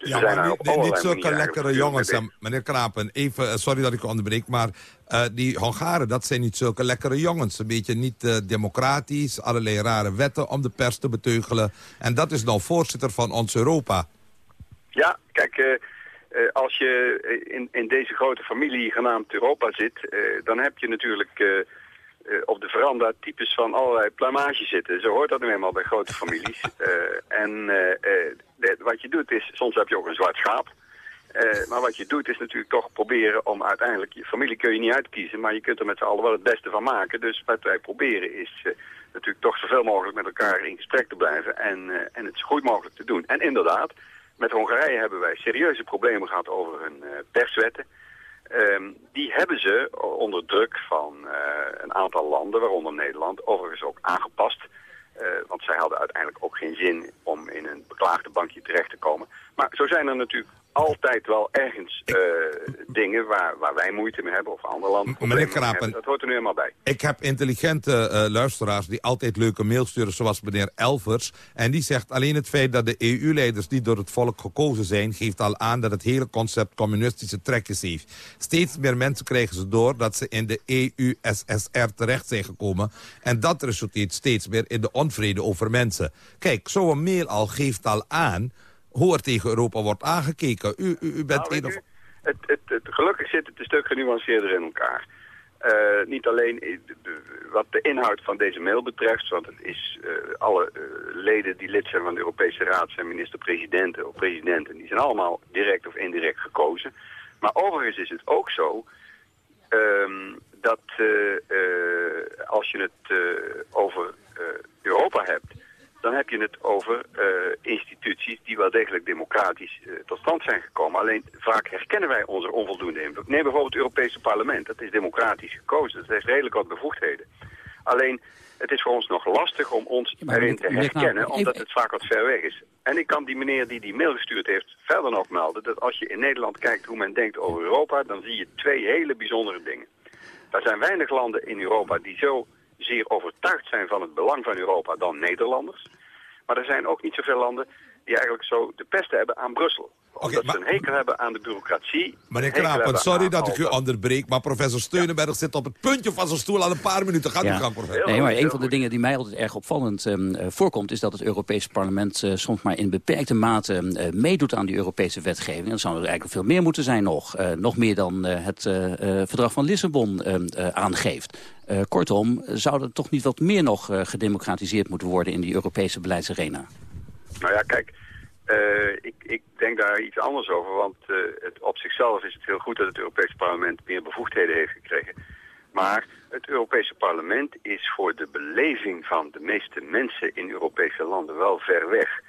Dus ja, we zijn maar niet, zulke lekkere jongens. hè, Meneer Krapen, even, eh, sorry dat ik u onderbreek, maar eh, die Hongaren, dat zijn niet zulke lekkere jongens. Een beetje niet eh, democratisch, allerlei rare wetten om de pers te beteugelen. En dat is nou voorzitter van ons Europa. Ja, kijk, eh, eh, als je eh, in, in deze grote familie genaamd Europa zit, eh, dan heb je natuurlijk eh, op de veranda types van allerlei plumage zitten. Zo hoort dat nu eenmaal bij grote families. [LAUGHS] Eh, en eh, de- wat je doet is, soms heb je ook een zwart schaap. Maar wat je doet is natuurlijk toch proberen om uiteindelijk... Je familie kun je niet uitkiezen, maar je kunt er met z'n allen wel het beste van maken. Dus wat wij proberen is natuurlijk toch zoveel mogelijk met elkaar in gesprek te blijven... En, en het zo goed mogelijk te doen. En inderdaad, met Hongarije hebben wij serieuze problemen gehad over hun perswetten. Ehm, die hebben ze onder druk van eh, een aantal landen, waaronder Nederland, overigens ook aangepast. Eh, want zij hadden uiteindelijk ook geen zin om in een beklaagde bankje terecht te komen. Maar zo zijn er natuurlijk altijd wel ergens eh, dingen waar, waar wij moeite mee hebben of andere landen mee Krapen. Dat hoort er nu helemaal bij. Ik heb intelligente eh, luisteraars die altijd leuke mails sturen, zoals meneer Elvers. En die zegt alleen het feit dat de EU-leiders niet door het volk gekozen zijn... geeft al aan dat het hele concept communistische trekjes heeft. Steeds meer mensen krijgen ze door dat ze in de EU-SSR terecht zijn gekomen. En dat resulteert steeds meer in de onvrede over mensen. Kijk, zo'n mail al geeft al aan hoe er tegen Europa wordt aangekeken. U, u, u bent Nou, weet een of... u, het, het, het, gelukkig zit het een stuk genuanceerder in elkaar. Eh, niet alleen i- de- de- wat de inhoud van deze mail betreft, want het is eh, alle eh, leden die lid zijn van de Europese Raad zijn minister-presidenten of presidenten, die zijn allemaal direct of indirect gekozen. Maar overigens is het ook zo ehm, dat als je het over Europa hebt, dan heb je het over eh, instituties die wel degelijk democratisch eh, tot stand zijn gekomen. Alleen vaak herkennen wij onze onvoldoende invloed. Neem bijvoorbeeld het Europese parlement. Dat is democratisch gekozen. Dat heeft redelijk wat bevoegdheden. Alleen, het is voor ons nog lastig om ons erin te Knaap, herkennen, omdat het vaak wat ver weg is. En ik kan die meneer die die mail gestuurd heeft verder nog melden... dat als je in Nederland kijkt hoe men denkt over Europa... dan zie je twee hele bijzondere dingen. Er zijn weinig landen in Europa die zo zeer overtuigd zijn van het belang van Europa dan Nederlanders. Maar er zijn ook niet zoveel landen die eigenlijk zo de pest hebben aan Brussel. Omdat ze een hekel hebben aan de bureaucratie. Meneer Krapen, sorry dat ik u onderbreek... maar professor Steunenberg zit op het puntje van zijn stoel al een paar minuten. Gaat u Ja. gang, professor. Nee, maar een van de dingen die mij altijd erg opvallend ehm, eh, voorkomt... is dat het Europese parlement eh, soms maar in beperkte mate eh, meedoet aan die Europese wetgeving. Dat zou er eigenlijk veel meer moeten zijn nog. Eh, nog meer dan eh, het verdrag van Lissabon ehm, eh, aangeeft. Eh, kortom, zou er toch niet wat meer nog eh, gedemocratiseerd moeten worden... in die Europese beleidsarena? Nou ja, kijk, eh, ik, ik denk daar iets anders over. Want eh, het, op zichzelf is het heel goed dat het Europese parlement meer bevoegdheden heeft gekregen. Maar het Europese parlement is voor de beleving van de meeste mensen in Europese landen wel ver weg.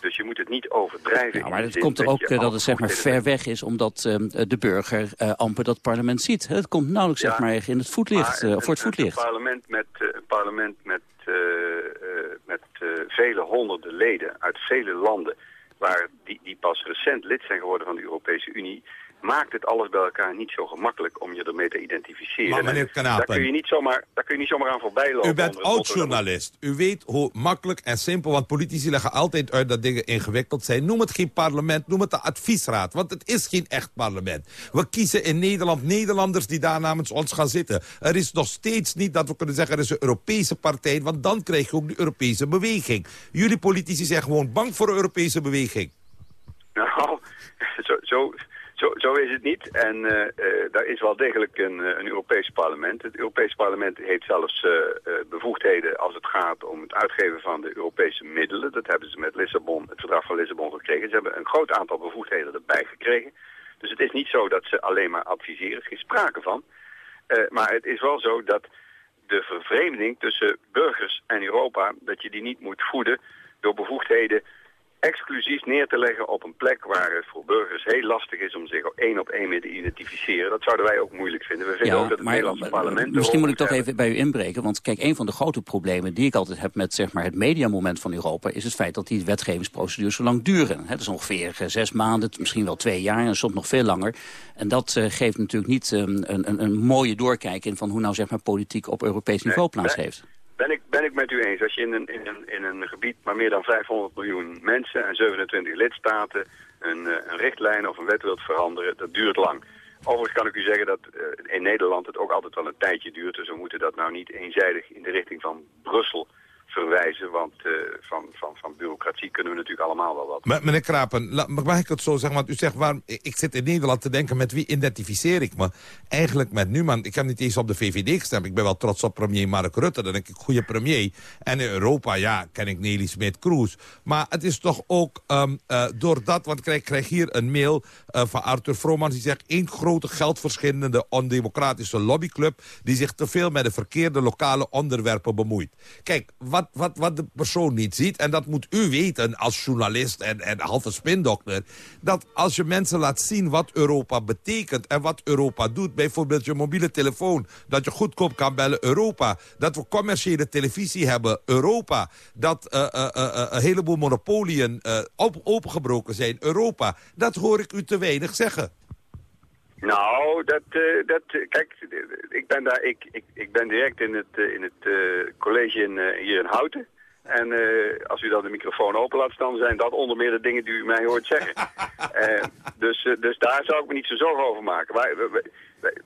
Dus je moet het niet overdrijven. Ja, maar het komt er ook eh, dat het zeg maar ver weg is... omdat ehm, de burger amper dat parlement ziet. Het komt nauwelijks zeg maar, in het voetlicht, Maar voor het voetlicht. Een parlement met, een parlement met, met vele honderden leden uit vele landen... Waar die, die pas recent lid zijn geworden van de Europese Unie... maakt het alles bij elkaar niet zo gemakkelijk om je ermee te identificeren. Maar meneer Knapen- Daar kun je niet zomaar, daar kun je niet zomaar aan voorbij lopen. U bent oud-journalist. U weet hoe makkelijk en simpel, want politici leggen altijd uit dat dingen ingewikkeld zijn. Noem het geen parlement, noem het de adviesraad, want het is geen echt parlement. We kiezen in Nederland Nederlanders die daar namens ons gaan zitten. Er is nog steeds niet dat we kunnen zeggen er is een Europese partij, want dan krijg je ook de Europese beweging. Jullie politici zijn gewoon bang voor een Europese beweging. Nou, [LAUGHS] zo, zo, zo, zo is het niet. En eh, eh, daar is wel degelijk een, eh, een Europees parlement. Het Europees parlement heeft zelfs bevoegdheden als het gaat om het uitgeven van de Europese middelen. Dat hebben ze met Lissabon, het verdrag van Lissabon gekregen. Ze hebben een groot aantal bevoegdheden erbij gekregen. Dus het is niet zo dat ze alleen maar adviseren. Er is geen sprake van. Maar het is wel zo dat de vervreemding tussen burgers en Europa, dat je die niet moet voeden door bevoegdheden exclusief neer te leggen op een plek waar het voor burgers heel lastig is om zich één op één mee te identificeren. Dat zouden wij ook moeilijk vinden. We vinden ook dat het Nederlandse parlement... Misschien moet ik toch even bij u inbreken, want kijk, een van de grote problemen die ik altijd heb met zeg maar, het mediamoment van Europa is het feit dat die wetgevingsprocedures zo lang duren. Het is ongeveer eh, zes maanden, misschien wel twee jaar en soms nog veel langer. En dat uh, geeft natuurlijk niet um, een, een, een mooie doorkijk in van hoe nou zeg maar politiek op Europees niveau plaats heeft. Ben ik, ben ik met u eens. Als je in een, in, een, in een gebied maar meer dan 500 miljoen mensen en 27 lidstaten een, eh, een richtlijn of een wet wilt veranderen, dat duurt lang. Overigens kan ik u zeggen dat uh, in Nederland het ook altijd wel een tijdje duurt. Dus we moeten dat nou niet eenzijdig in de richting van Brussel verwijzen. Want uh, van, van, van bureaucratie kunnen we natuurlijk allemaal wel wat. Maar, meneer Krapen, mag ik het zo zeggen? Want u zegt, waarom, ik zit in Nederland te denken met wie identificeer ik me? Eigenlijk met Numan. Ik heb niet eens op de VVD gestemd. Ik ben wel trots op premier Mark Rutte. Dan denk ik, goede premier. En in Europa, ja, ken ik Nelly Smit-Kroes. Maar het is toch ook um, door dat... Want ik krijg, krijg hier een mail uh, van Arthur Vromans. Die zegt, één grote geldverschillende ondemocratische lobbyclub... die zich te veel met de verkeerde lokale onderwerpen bemoeit. Kijk, wat wat, wat, de persoon niet ziet... en dat moet u weten als journalist en, en halve spindokter... dat als je mensen laat zien wat Europa betekent en wat Europa doet... bijvoorbeeld je mobiele telefoon, dat je goedkoop kan bellen Europa... dat we commerciële televisie hebben Europa... dat uh, uh, uh, een heleboel monopolieën op, opengebroken zijn Europa... dat hoor ik u te weinig zeggen. Nou, dat, uh, dat kijk, ik ben daar, ik, ik, ik ben direct in het, uh, in het uh, college in, hier in Houten. En als u dan de microfoon open laat staan, zijn dat onder meer de dingen die u mij hoort zeggen. [LAUGHS] dus, dus daar zou ik me niet zo zorgen over maken. Waar,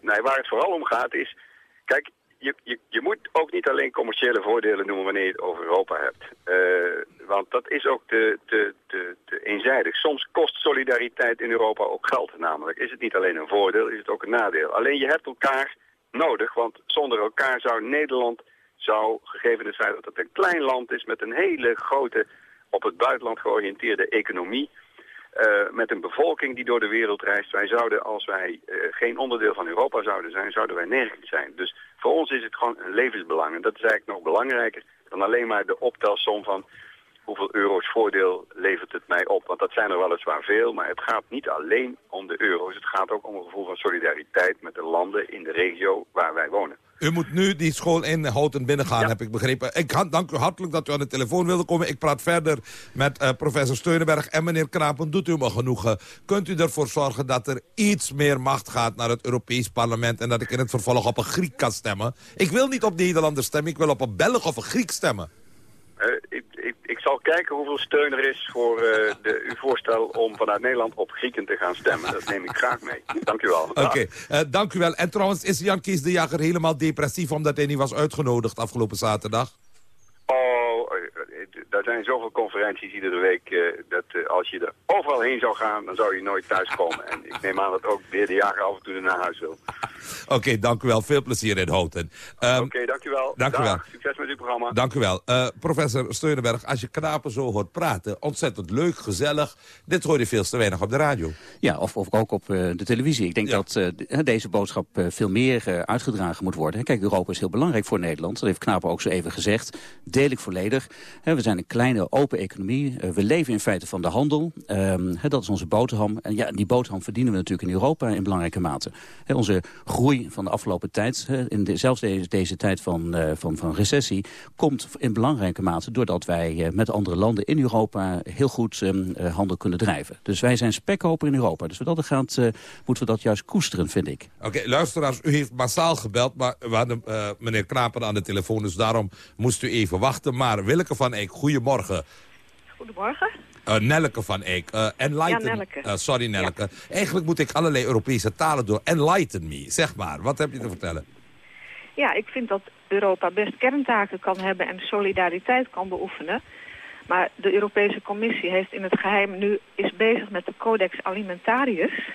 nee, waar het vooral om gaat is, kijk, je, je, je moet ook niet alleen commerciële voordelen noemen wanneer je het over Europa hebt. Uh, want dat is ook te, te, te, te, eenzijdig. Soms kost solidariteit in Europa ook geld namelijk. Is het niet alleen een voordeel, is het ook een nadeel. Alleen je hebt elkaar nodig, want zonder elkaar zou Nederland, zou, gegeven het feit dat het een klein land is met een hele grote, op het buitenland georiënteerde economie... Uh, met een bevolking die door de wereld reist. Wij zouden, als wij uh, geen onderdeel van Europa zouden zijn, zouden wij nergens zijn. Dus voor ons is het gewoon een levensbelang. En dat is eigenlijk nog belangrijker dan alleen maar de optelsom van hoeveel euro's voordeel levert het mij op. Want dat zijn er weliswaar veel, maar het gaat niet alleen om de euro's. Het gaat ook om een gevoel van solidariteit met de landen in de regio waar wij wonen. U moet nu die school in Houten binnengaan, ja. heb ik begrepen. Ik dank u hartelijk dat u aan de telefoon wilde komen. Ik praat verder met uh, professor Steunenberg en meneer Krapen. Doet u me genoegen. Kunt u ervoor zorgen dat er iets meer macht gaat naar het Europees Parlement... en dat ik in het vervolg op een Griek kan stemmen? Ik wil niet op Nederlanders stemmen, ik wil op een Belg of een Griek stemmen. Uh, ik, ik, ik, zal kijken hoeveel steun er is voor uh, de, uw voorstel om vanuit Nederland op Grieken te gaan stemmen. Dat neem ik graag mee. Dank u wel. Oké, okay. uh, dank u wel. En trouwens, is Jan Kees de Jager helemaal depressief omdat hij niet was uitgenodigd afgelopen zaterdag? Oh, er zijn zoveel conferenties iedere week uh, dat als je er overal heen zou gaan, dan zou je nooit thuiskomen. en ik neem aan dat ook de heer De Jager af en toe naar huis wil. [LAUGHS] Oké, okay, dank u wel. Veel plezier in Houten. Um, Oké, okay, dank u wel. Dank Dag. u wel. Succes met uw programma. Dank u wel. Uh, professor Steunenberg, als je knapen zo hoort praten, ontzettend leuk, gezellig. Dit hoor je veel te weinig op de radio. Ja, of, of ook op uh, de televisie. Ik denk ja. dat uh, deze boodschap veel meer uitgedragen moet worden. Kijk, Europa is heel belangrijk voor Nederland. Dat heeft Knapen ook zo even gezegd. Deel ik volledig. We zijn een kleine open economie. we leven in feite van de handel. Um, dat is onze boterham. En ja, die boterham verdienen we natuurlijk in Europa in belangrijke mate. Onze groei van de afgelopen tijd, in de, zelfs deze, deze tijd van, uh, van, van recessie, komt in belangrijke mate doordat wij uh, met andere landen in Europa heel goed um, uh, handel kunnen drijven. Dus wij zijn spekkoper in Europa. Dus wat dat gaat, moeten we dat juist koesteren, vind ik. Oké, okay, luisteraars, u heeft massaal gebeld, maar we hadden meneer Knapen aan de telefoon, dus daarom moest u even wachten. Maar Willeke van Eek, goedemorgen. Goedemorgen. Uh, van Eek. Uh, enlighten, ja, Nelleke. Uh, sorry, Nelleke. Ja. Eigenlijk moet ik allerlei Europese talen door. Enlighten me, zeg maar. Wat heb je te vertellen? Ja, ik vind dat Europa best kerntaken kan hebben en solidariteit kan beoefenen. Maar de Europese Commissie heeft in het geheim nu is bezig met de Codex Alimentarius.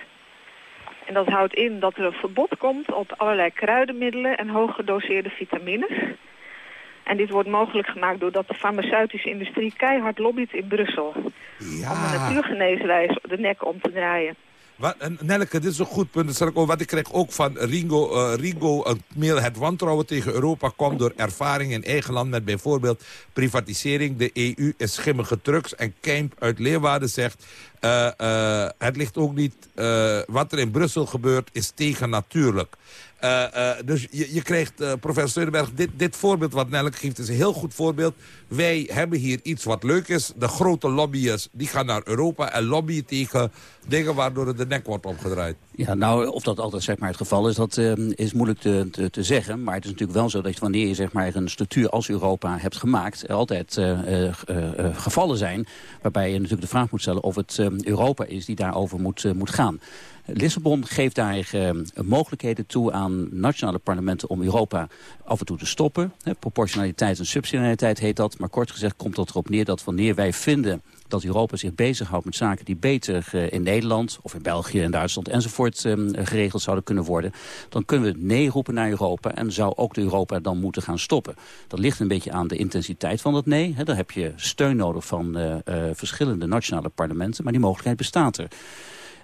En dat houdt in dat er een verbod komt op allerlei kruidenmiddelen en hooggedoseerde vitamines. En dit wordt mogelijk gemaakt doordat de farmaceutische industrie keihard lobbyt in Brussel. Ja. Om de natuurgeneeswijze de nek om te draaien. Wat, en Nelleke, dit is een goed punt. Dat zal ik ook, wat ik krijg ook van Ringo, eh, Ringo een mail. Het wantrouwen tegen Europa komt door ervaring in eigen land... met bijvoorbeeld privatisering. De EU is schimmige drugs. En Kemp uit Leeuwarden zegt... eh, eh, het ligt ook niet... wat er in Brussel gebeurt is tegennatuurlijk. Eh, eh, dus je, je krijgt, eh, professor dit, dit voorbeeld wat Nelleke geeft is een heel goed voorbeeld. Wij hebben hier iets wat leuk is. De grote lobbyers die gaan naar Europa en lobbyen tegen dingen waardoor het de nek wordt omgedraaid. Ja, nou, of dat altijd zeg maar, het geval is, dat eh, is moeilijk te, te, zeggen. Maar het is natuurlijk wel zo dat wanneer je zeg maar, een structuur als Europa hebt gemaakt... er altijd gevallen zijn waarbij je natuurlijk de vraag moet stellen... of het eh, Europa is die daarover moet, moet gaan. Lissabon geeft daar eh, mogelijkheden toe aan nationale parlementen om Europa af en toe te stoppen. Proportionaliteit en subsidiariteit heet dat. Maar kort gezegd komt dat erop neer dat wanneer wij vinden dat Europa zich bezighoudt met zaken die beter eh, in Nederland of in België en Duitsland enzovoort eh, geregeld zouden kunnen worden, dan kunnen we nee roepen naar Europa en zou ook de Europa dan moeten gaan stoppen. Dat ligt een beetje aan de intensiteit van dat nee. Hè. Daar heb je steun nodig van eh, eh, verschillende nationale parlementen, maar die mogelijkheid bestaat er.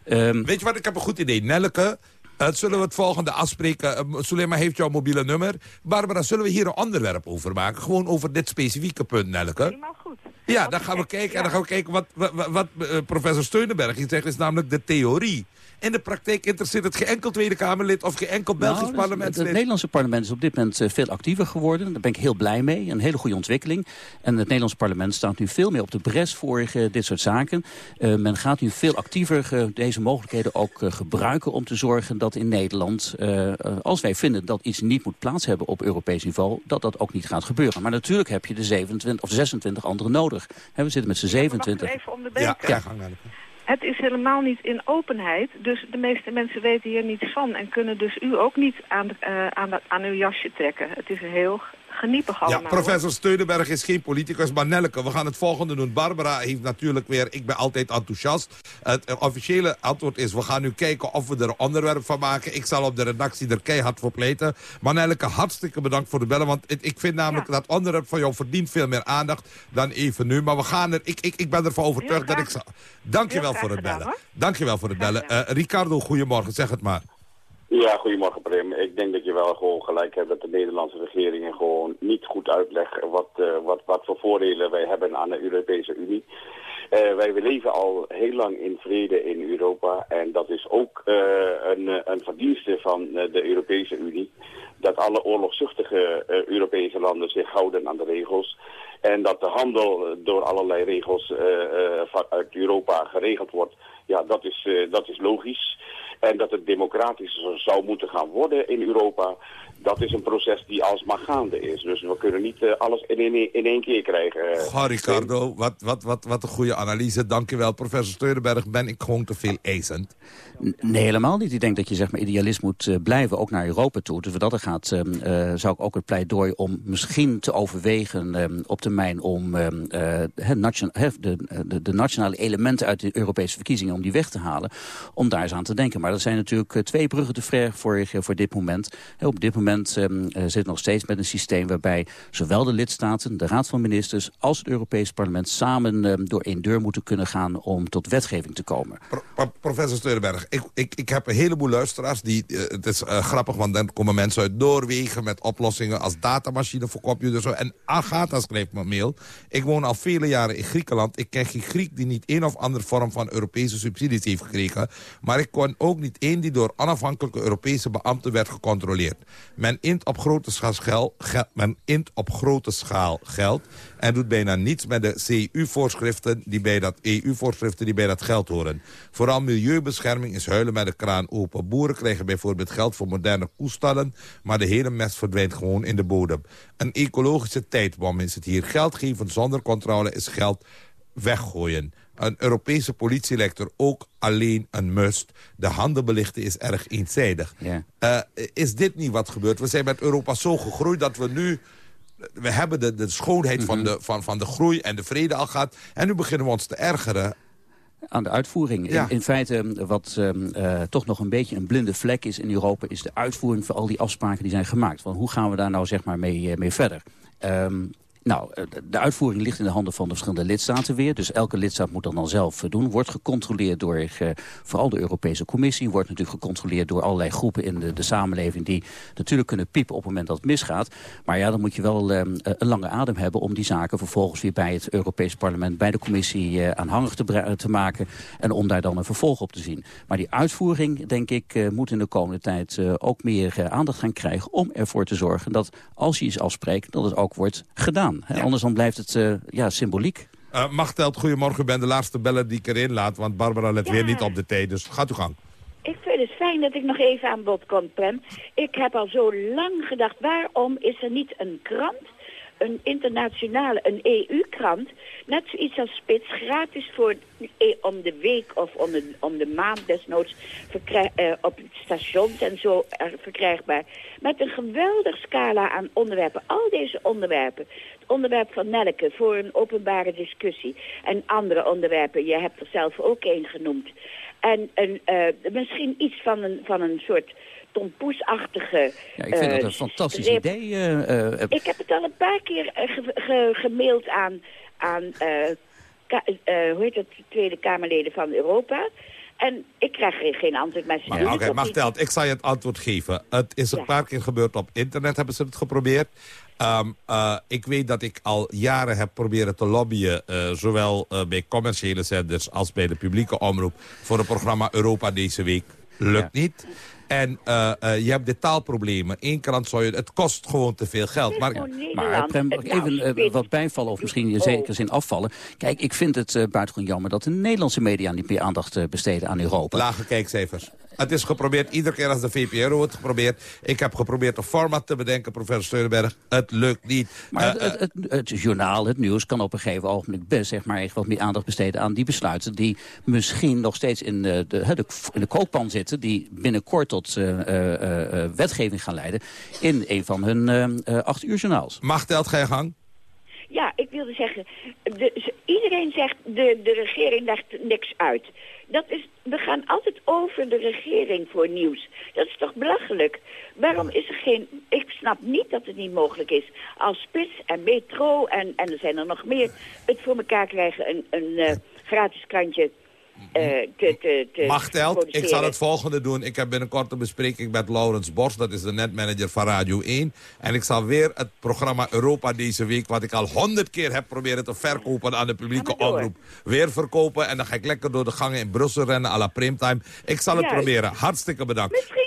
Ehm, Weet je wat, ik heb een goed idee. Nelleke, eh, zullen we het volgende afspreken? Uh, Sulema heeft jouw mobiele nummer. Barbara, zullen we hier een onderwerp over maken? Gewoon over dit specifieke punt, Nelleke. Helemaal goed. Ja, dan gaan we kijken. En dan gaan we kijken wat, wat, wat eh, professor Steunenberg hier zegt, is namelijk de theorie. In de praktijk interesseert het geen enkel Tweede Kamerlid of geen enkel Belgisch Nou, dus het, parlementslid. het Nederlandse parlement is op dit moment eh, veel actiever geworden. Daar ben ik heel blij mee. Een hele goede ontwikkeling. En het Nederlandse parlement staat nu veel meer op de bres voor eh, dit soort zaken. Eh, men gaat nu veel actiever deze mogelijkheden ook gebruiken... om te zorgen dat in Nederland, als wij vinden dat iets niet moet plaats hebben op Europees niveau... dat dat ook niet gaat gebeuren. Maar natuurlijk heb je de 27 of 26 anderen nodig. Hè, we zitten met z'n 27. Even om de beker. Ja, gang Nelleke. Het is helemaal niet in openheid, dus de meeste mensen weten hier niets van... en kunnen dus u ook niet aan, eh, aan, aan uw jasje trekken. Het is heel geniepig Ja, allemaal. professor Steunenberg is geen politicus, maar Nelleke, we gaan het volgende doen. Barbara heeft natuurlijk weer, ik ben altijd enthousiast. Het officiële antwoord is, we gaan nu kijken of we er een onderwerp van maken. Ik zal op de redactie er keihard voor pleiten. Maar Nelleke, hartstikke bedankt voor de bellen, want ik, vind namelijk dat onderwerp van jou verdient veel meer aandacht dan even nu. Maar we gaan er, ik, ik, ik ben ervan overtuigd dat ik zal... Dankjewel voor het gedaan, bellen. hoor. Dankjewel voor het bellen. Ricardo, goedemorgen, zeg het maar. Ja, goedemorgen Prim. Ik denk dat je wel gewoon gelijk hebt dat de Nederlandse regeringen gewoon niet goed uitleggen wat, eh, wat, wat voor voordelen wij hebben aan de Europese Unie. Eh, wij leven al heel lang in vrede in Europa en dat is ook eh, een, een verdienste van de Europese Unie. Dat alle oorlogzuchtige Europese landen zich houden aan de regels. En dat de handel door allerlei regels vanuit Europa geregeld wordt. Ja, dat is, dat is logisch. En dat het democratischer zou moeten gaan worden in Europa, dat is een proces die alsmaar gaande is. Dus we kunnen niet eh, alles in, in, in één keer krijgen. eh. Goh, Ricardo, wat, wat, wat, wat een goede analyse. Dankjewel, professor Steunenberg. Ben ik gewoon te veel eisend? Nee, helemaal niet. Ik denk dat je zeg maar, idealist moet eh, blijven, ook naar Europa toe. Dus wat dat er gaat, ehm, eh, zou ik ook het pleidooi om misschien te overwegen ehm, op termijn om ehm, eh, nation- de, de, de nationale elementen uit de Europese verkiezingen, om die weg te halen, om daar eens aan te denken. Maar dat zijn natuurlijk eh, twee bruggen te ver voor, eh, voor dit moment. Hè, op dit moment ehm, eh, zit nog steeds met een systeem waarbij zowel de lidstaten, de Raad van Ministers, als het Europese parlement samen ehm, door één deur moeten kunnen gaan om tot wetgeving te komen. Pro- professor Steunenberg, ik, ik, ik heb een heleboel luisteraars. Die, eh, het is eh, grappig, want dan komen mensen uit Noorwegen... met oplossingen als datamachine voor computers. En Agatha schrijft me mail. Ik woon al vele jaren in Griekenland. Ik ken geen Griek die niet een of andere vorm van Europese subsidies heeft gekregen. Maar ik kon ook niet één die door onafhankelijke Europese beambten werd gecontroleerd. Men int op grote schaal, gel- gel- men int op grote schaal geld... en doet bijna niets met de CU-voorschriften die bij dat EU-voorschriften die bij dat geld horen. Vooral milieubescherming is huilen met de kraan open. Boeren krijgen bijvoorbeeld geld voor moderne koestallen, maar de hele mest verdwijnt gewoon in de bodem. Een ecologische tijdbom is het hier. Geld geven zonder controle is geld weggooien. Een Europese politie lijkt er ook alleen een must. De handen belichten is erg eenzijdig. Ja. Eh, is dit niet wat gebeurt? We zijn met Europa zo gegroeid dat we nu... We hebben de, de schoonheid van, de, van, van de groei en de vrede al gehad. En nu beginnen we ons te ergeren aan de uitvoering. Ja. In, in feite, wat ehm, eh, toch nog een beetje een blinde vlek is in Europa... is de uitvoering van al die afspraken die zijn gemaakt. Van hoe gaan we daar nou zeg maar mee, eh, mee verder? Ehm, Nou, eh, de uitvoering ligt in de handen van de verschillende lidstaten weer. Dus elke lidstaat moet dat dan zelf doen. Wordt gecontroleerd door uh, vooral de Europese Commissie. Wordt natuurlijk gecontroleerd door allerlei groepen in de, de samenleving... die natuurlijk kunnen piepen op het moment dat het misgaat. Maar ja, dan moet je wel uh, een lange adem hebben... om die zaken vervolgens weer bij het Europese parlement... bij de Commissie aanhangig te, te, maken... en om daar dan een vervolg op te zien. Maar die uitvoering, denk ik, moet in de komende tijd... ook meer aandacht gaan krijgen om ervoor te zorgen... dat als je iets afspreekt, dat het ook wordt gedaan. Anders dan blijft het uh, ja, symboliek. Uh, Machteld, goedemorgen. U bent de laatste beller die ik erin laat. Want Barbara let weer niet op de thee. Dus gaat u gang. Ik vind het fijn dat ik nog even aan bod kom, Prem. Ik heb al zo lang gedacht, waarom is er niet een krant een internationale, een EU-krant, net zoiets als Spits, gratis voor e- om de week of om de, om de maand desnoods uh, op stations en zo verkrijgbaar. Met een geweldig scala aan onderwerpen. Al deze onderwerpen. Het onderwerp van melken voor een openbare discussie. En andere onderwerpen, je hebt er zelf ook één genoemd. En een, misschien iets van een, van een soort tompoesachtige... Ja, ik vind dat een eh, fantastisch idee. Uh, ik heb het al een paar keer ge gemaild aan, aan hoe heet het, Tweede Kamerleden van Europa... En ik krijg geen antwoord. Maar, maar Oké, okay, Machteld, ik zal je het antwoord geven. Het is een paar keer gebeurd op internet, hebben ze het geprobeerd. Um, uh, ik weet dat ik al jaren heb proberen te lobbyen... Uh, zowel uh, bij commerciële zenders als bij de publieke omroep... voor het programma Europa deze week. Lukt ja. niet. En uh, uh, je hebt de taalproblemen. Eén krant zou je... Het kost gewoon te veel geld. Maar, maar Prem, even uh, wat bijvallen of misschien in zekere zin afvallen. Kijk, ik vind het uh, buitengewoon jammer dat de Nederlandse media niet meer aandacht besteden aan Europa. Lage kijkcijfers. Het is geprobeerd, iedere keer als de VPRO het geprobeerd. Ik heb geprobeerd een format te bedenken, professor Steunenberg. Het lukt niet. Maar het, het, het, journaal, het nieuws, kan op een gegeven ogenblik best zeg maar, echt wat meer aandacht besteden aan die besluiten... die misschien nog steeds in de, de, in de kookpan zitten... die binnenkort tot uh, uh, wetgeving gaan leiden in een van hun acht uur journaals. Mag telt geen gang? Ja, ik wilde zeggen, de, iedereen zegt de, de regering legt niks uit. Dat is, we gaan altijd over de regering voor nieuws. Dat is toch belachelijk? Waarom is er geen... Ik snap niet dat het niet mogelijk is. Als Spits en Metro en, en er zijn er nog meer... het voor elkaar krijgen een, een uh, gratis krantje te, te, te Mag telt, ik zal het volgende doen. Ik heb binnenkort een bespreking met Laurens Bos. Dat is de netmanager van Radio 1. En ik zal weer het programma Europa deze week... wat ik al honderd keer heb proberen te verkopen aan de publieke omroep... weer verkopen. En dan ga ik lekker door de gangen in Brussel rennen à la primetime. Ik zal het proberen. Hartstikke bedankt. Misschien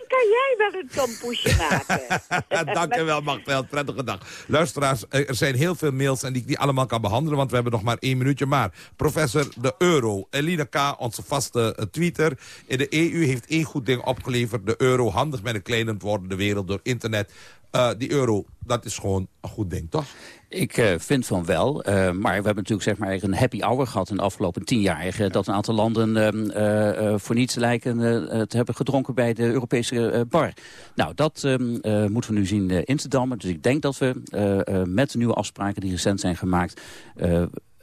wel een tompoesje maken. [LAUGHS] Dank je wel, Magdalena. Prettige dag. Luisteraars, er zijn heel veel mails en die ik niet allemaal kan behandelen... want we hebben nog maar één minuutje. Maar professor de euro, Eline K onze vaste uh, tweeter. In de EU heeft één goed ding opgeleverd. De euro, handig met een kleiner wordende wereld door internet. Uh, die euro, dat is gewoon een goed ding, toch? Ik uh, vind van wel, uh, maar we hebben natuurlijk zeg maar, een happy hour gehad in de afgelopen tien jaar. Uh, dat een aantal landen ehm, voor niets lijken te hebben gedronken bij de Europese bar. Nou, dat ehm, moeten we nu zien in te dammen. Dus ik denk dat we met de nieuwe afspraken die recent zijn gemaakt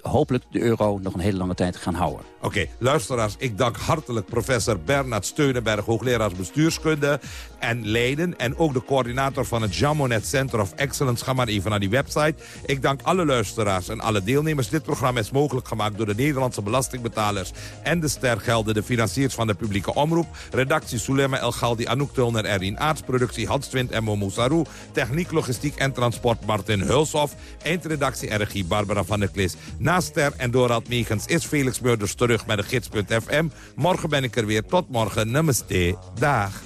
hopelijk de euro nog een hele lange tijd gaan houden. Oké, luisteraars, ik dank hartelijk professor Bernard Steunenberg... hoogleraar bestuurskunde en Leiden... en ook de coördinator van het Jamonet Center of Excellence. Ga maar even naar die website. Ik dank alle luisteraars en alle deelnemers. Dit programma is mogelijk gemaakt door de Nederlandse belastingbetalers... en de stergelden, de financiers van de publieke omroep. Redactie Sulema El Galdi, Anouk Tulner, Erin Aarts. Productie Hans Twint en Momo Sarou. Techniek, logistiek en transport Martin Hulshoff. Eindredactie RG Barbara van der Klis. Naast Ster en Dorald Meegens is Felix Meurders terug met de gids.fm. Morgen ben ik er weer. Tot morgen. Namaste. Dag.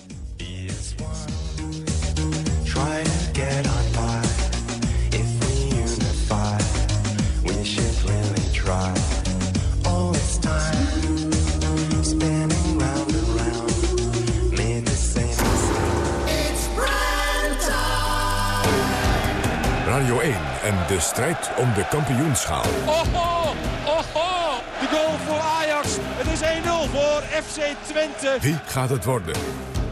Radio 1 en de strijd om de kampioenschaal. Oh, oh, oh, De goal voor Ajax. Het is 1-0 voor FC Twente. Wie gaat het worden?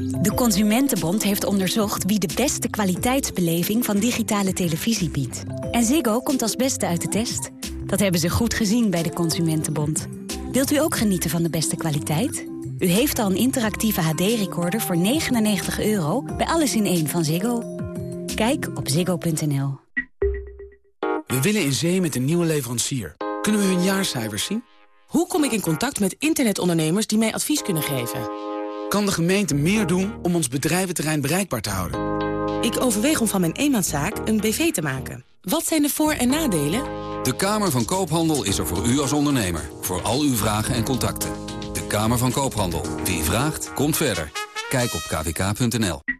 De Consumentenbond heeft onderzocht wie de beste kwaliteitsbeleving van digitale televisie biedt. En Ziggo komt als beste uit de test. Dat hebben ze goed gezien bij de Consumentenbond. Wilt u ook genieten van de beste kwaliteit? U heeft al een interactieve HD-recorder voor 99 euro bij Alles in één van Ziggo. Kijk op ziggo.nl. We willen in zee met een nieuwe leverancier. Kunnen we hun jaarcijfers zien? Hoe kom ik in contact met internetondernemers die mij advies kunnen geven? Kan de gemeente meer doen om ons bedrijventerrein bereikbaar te houden? Ik overweeg om van mijn eenmanszaak een BV te maken. Wat zijn de voor- en nadelen? De Kamer van Koophandel is er voor u als ondernemer. Voor al uw vragen en contacten. De Kamer van Koophandel. Wie vraagt, komt verder. Kijk op kvk.nl.